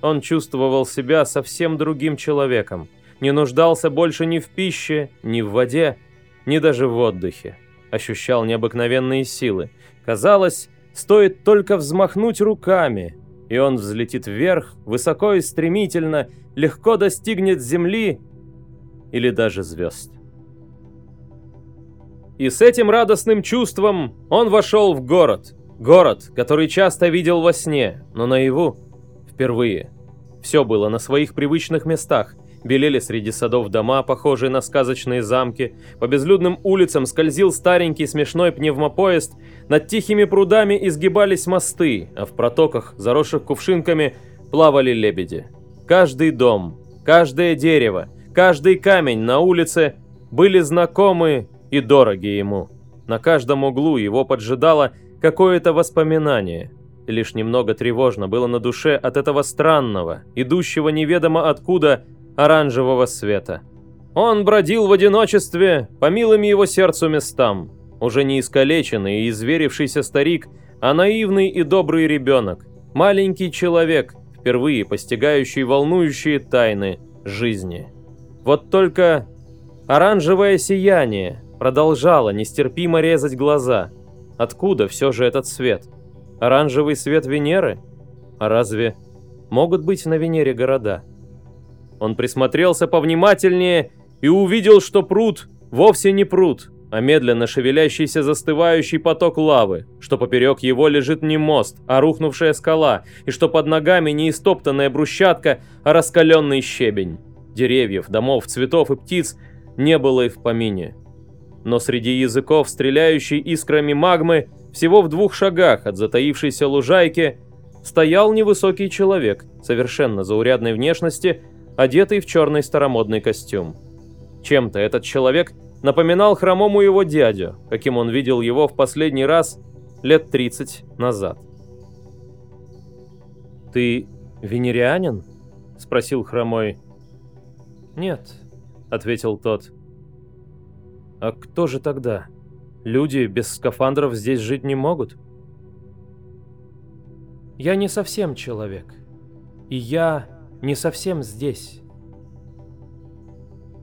Он чувствовал себя совсем другим человеком, не нуждался больше ни в пище, ни в воде, ни даже в отдыхе. ощущал необыкновенные силы. Казалось, стоит только взмахнуть руками, и он взлетит вверх, высоко и стремительно, легко достигнет земли или даже звезд. И с этим радостным чувством он вошел в город. Город, который часто видел во сне, но наяву впервые. Все было на своих привычных местах. Белели среди садов дома, похожие на сказочные замки. По безлюдным улицам скользил старенький смешной пневмопоезд. Над тихими прудами изгибались мосты, а в протоках, заросших кувшинками, плавали лебеди. Каждый дом, каждое дерево, каждый камень на улице были знакомы и дороги ему. На каждом углу его поджидало какое-то воспоминание. Лишь немного тревожно было на душе от этого странного, идущего неведомо откуда, оранжевого света. Он бродил в одиночестве по милым его сердцу местам. Уже не искалеченный и изверившийся старик, а наивный и добрый ребенок. Маленький человек, впервые постигающий волнующие тайны жизни. Вот только оранжевое сияние продолжало нестерпимо резать глаза. Откуда все же этот свет? Оранжевый свет Венеры? А разве могут быть на Венере города? Он присмотрелся повнимательнее и увидел, что пруд вовсе не пруд, а медленно шевелящийся застывающий поток лавы, что поперек его лежит не мост, а рухнувшая скала, и что под ногами не истоптанная брусчатка, а раскаленный щебень. Деревьев, домов, цветов и птиц не было и в помине. Но среди языков, стреляющей искрами магмы, всего в двух шагах от затаившейся лужайки, стоял невысокий человек, совершенно заурядной внешности, одетый в черный старомодный костюм. Чем-то этот человек напоминал хромому его дядю, каким он видел его в последний раз лет 30 назад. «Ты венерианин?» — спросил хромой. «Нет», — ответил тот. «А кто же тогда? Люди без скафандров здесь жить не могут?» «Я не совсем человек. И я не совсем здесь.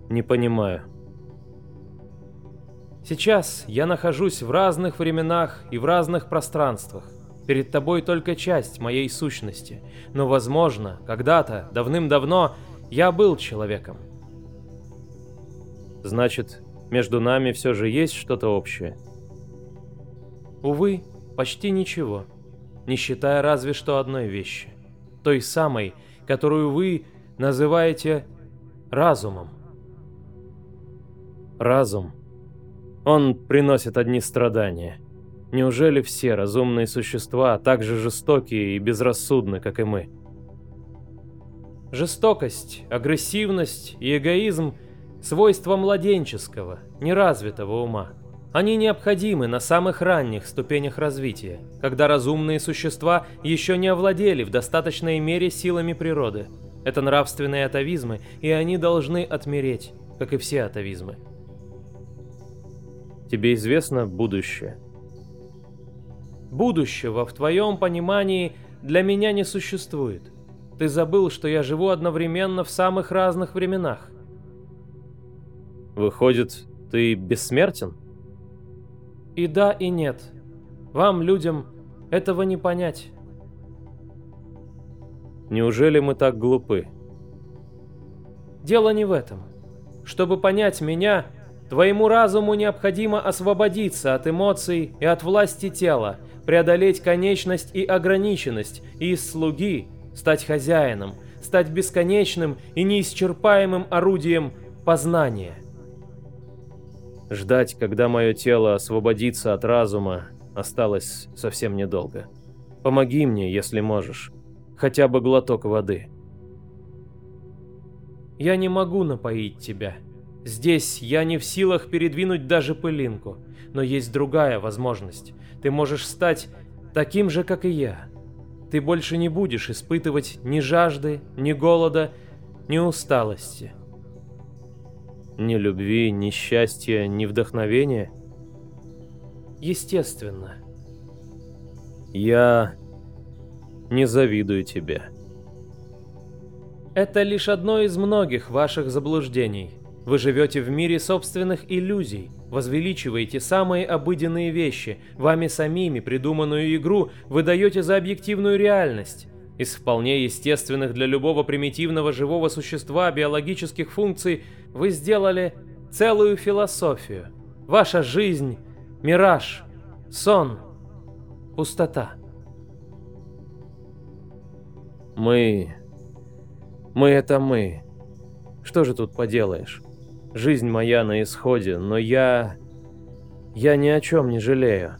Не понимаю. Сейчас я нахожусь в разных временах и в разных пространствах. Перед тобой только часть моей сущности, но, возможно, когда-то, давным-давно, я был человеком. Значит, между нами все же есть что-то общее? Увы, почти ничего, не считая разве что одной вещи. Той самой, которую вы называете разумом. Разум. Он приносит одни страдания. Неужели все разумные существа так же жестокие и безрассудны, как и мы? Жестокость, агрессивность и эгоизм – свойства младенческого, неразвитого ума. Они необходимы на самых ранних ступенях развития, когда разумные существа еще не овладели в достаточной мере силами природы. Это нравственные атовизмы, и они должны отмереть, как и все атовизмы. Тебе известно будущее? Будущего, в твоем понимании, для меня не существует. Ты забыл, что я живу одновременно в самых разных временах. Выходит, ты бессмертен? И да, и нет. Вам, людям, этого не понять. Неужели мы так глупы? Дело не в этом. Чтобы понять меня, твоему разуму необходимо освободиться от эмоций и от власти тела, преодолеть конечность и ограниченность, и из слуги стать хозяином, стать бесконечным и неисчерпаемым орудием познания. Ждать, когда мое тело освободится от разума, осталось совсем недолго. Помоги мне, если можешь. Хотя бы глоток воды. Я не могу напоить тебя. Здесь я не в силах передвинуть даже пылинку. Но есть другая возможность. Ты можешь стать таким же, как и я. Ты больше не будешь испытывать ни жажды, ни голода, ни усталости. Ни любви, ни счастья, ни вдохновения? Естественно. Я не завидую тебе. Это лишь одно из многих ваших заблуждений. Вы живете в мире собственных иллюзий, возвеличиваете самые обыденные вещи, вами самими придуманную игру вы даете за объективную реальность. Из вполне естественных для любого примитивного живого существа биологических функций вы сделали целую философию. Ваша жизнь – мираж, сон, пустота. Мы... Мы — это мы. Что же тут поделаешь? Жизнь моя на исходе, но я... Я ни о чем не жалею.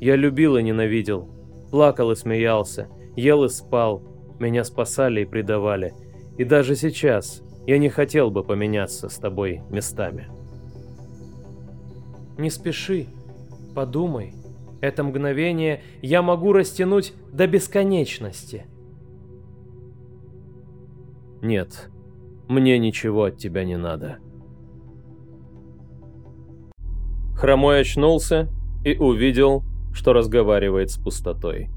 Я любил и ненавидел. Плакал и смеялся. Ел и спал. Меня спасали и предавали. И даже сейчас я не хотел бы поменяться с тобой местами. Не спеши. Подумай. Это мгновение я могу растянуть до бесконечности. Нет, мне ничего от тебя не надо. Хромой очнулся и увидел, что разговаривает с пустотой.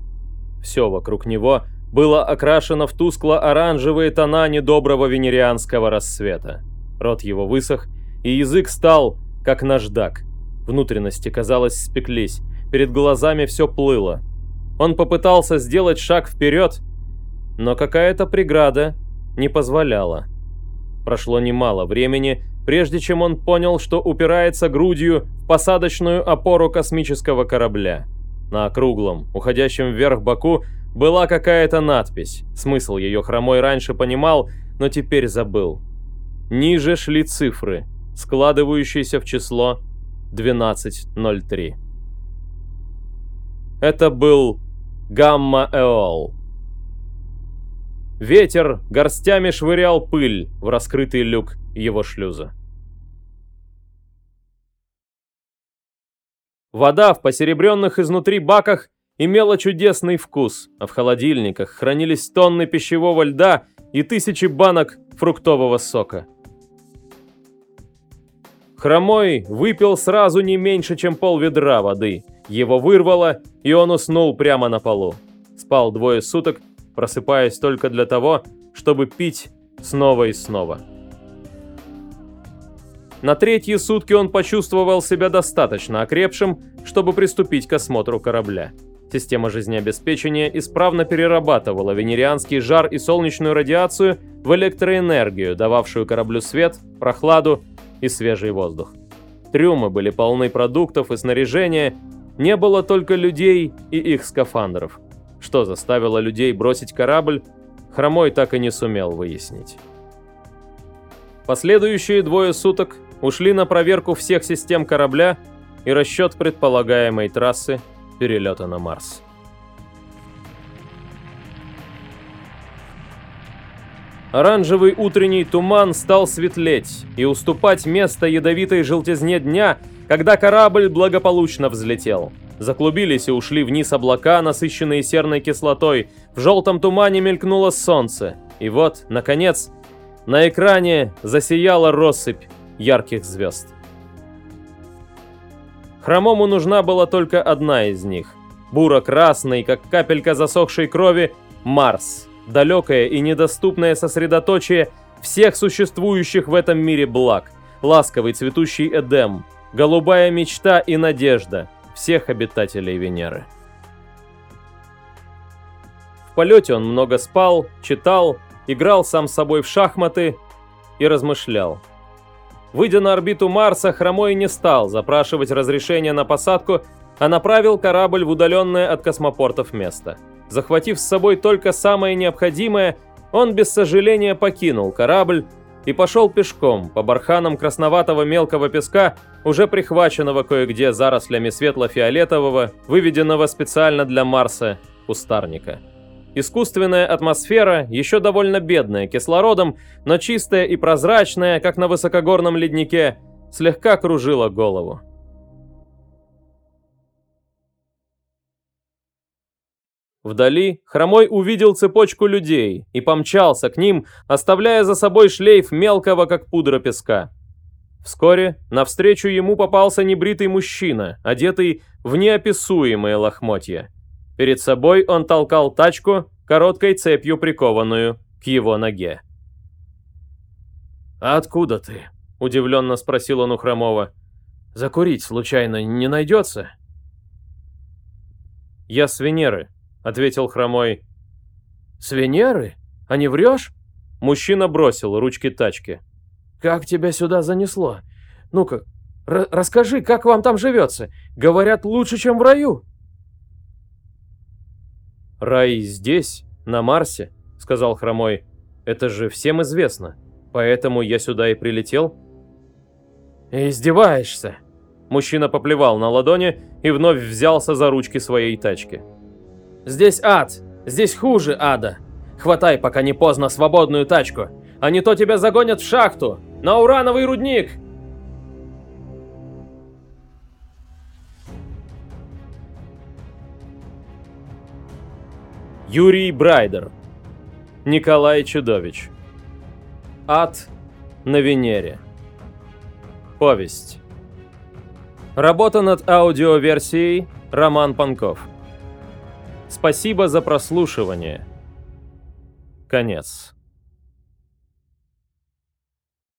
Все вокруг него было окрашено в тускло-оранжевые тона недоброго венерианского рассвета. Рот его высох, и язык стал, как наждак. Внутренности, казалось, спеклись, перед глазами все плыло. Он попытался сделать шаг вперед, но какая-то преграда не позволяла. Прошло немало времени, прежде чем он понял, что упирается грудью в посадочную опору космического корабля. На округлом, уходящем вверх боку, была какая-то надпись. Смысл ее хромой раньше понимал, но теперь забыл. Ниже шли цифры, складывающиеся в число 1203. Это был Гамма-Эол. Ветер горстями швырял пыль в раскрытый люк его шлюза. Вода в посеребренных изнутри баках имела чудесный вкус, а в холодильниках хранились тонны пищевого льда и тысячи банок фруктового сока. Хромой выпил сразу не меньше, чем пол ведра воды. Его вырвало, и он уснул прямо на полу. Спал двое суток просыпаясь только для того, чтобы пить снова и снова. На третьи сутки он почувствовал себя достаточно окрепшим, чтобы приступить к осмотру корабля. Система жизнеобеспечения исправно перерабатывала венерианский жар и солнечную радиацию в электроэнергию, дававшую кораблю свет, прохладу и свежий воздух. Трюмы были полны продуктов и снаряжения, не было только людей и их скафандров. Что заставило людей бросить корабль, Хромой так и не сумел выяснить. Последующие двое суток ушли на проверку всех систем корабля и расчет предполагаемой трассы перелета на Марс. Оранжевый утренний туман стал светлеть и уступать место ядовитой желтизне дня, когда корабль благополучно взлетел. Заклубились и ушли вниз облака, насыщенные серной кислотой. В желтом тумане мелькнуло солнце. И вот, наконец, на экране засияла россыпь ярких звезд. Хромому нужна была только одна из них. Буро-красный, как капелька засохшей крови, Марс. Далекое и недоступное сосредоточие всех существующих в этом мире благ. Ласковый цветущий Эдем. Голубая мечта и надежда всех обитателей Венеры. В полете он много спал, читал, играл сам с собой в шахматы и размышлял. Выйдя на орбиту Марса, Хромой не стал запрашивать разрешение на посадку, а направил корабль в удаленное от космопортов место. Захватив с собой только самое необходимое, он без сожаления покинул корабль и пошел пешком по барханам красноватого мелкого песка, уже прихваченного кое-где зарослями светло-фиолетового, выведенного специально для Марса, кустарника. Искусственная атмосфера, еще довольно бедная кислородом, но чистая и прозрачная, как на высокогорном леднике, слегка кружила голову. Вдали Хромой увидел цепочку людей и помчался к ним, оставляя за собой шлейф мелкого, как пудра песка. Вскоре навстречу ему попался небритый мужчина, одетый в неописуемые лохмотья. Перед собой он толкал тачку, короткой цепью прикованную к его ноге. «Откуда ты?» — удивленно спросил он у Хромова. «Закурить, случайно, не найдется?» «Я с Венеры», — ответил Хромой. «С Венеры? А не врешь?» Мужчина бросил ручки тачки. «Как тебя сюда занесло? Ну-ка, расскажи, как вам там живется? Говорят, лучше, чем в раю». «Рай здесь, на Марсе», — сказал Хромой. «Это же всем известно. Поэтому я сюда и прилетел». «Издеваешься?» Мужчина поплевал на ладони и вновь взялся за ручки своей тачки. «Здесь ад! Здесь хуже ада! Хватай, пока не поздно, свободную тачку, а не то тебя загонят в шахту, на урановый рудник!» Юрий Брайдер. Николай Чудович. Ад на Венере. Повесть. Работа над аудиоверсией Роман Панков. Спасибо за прослушивание. Конец.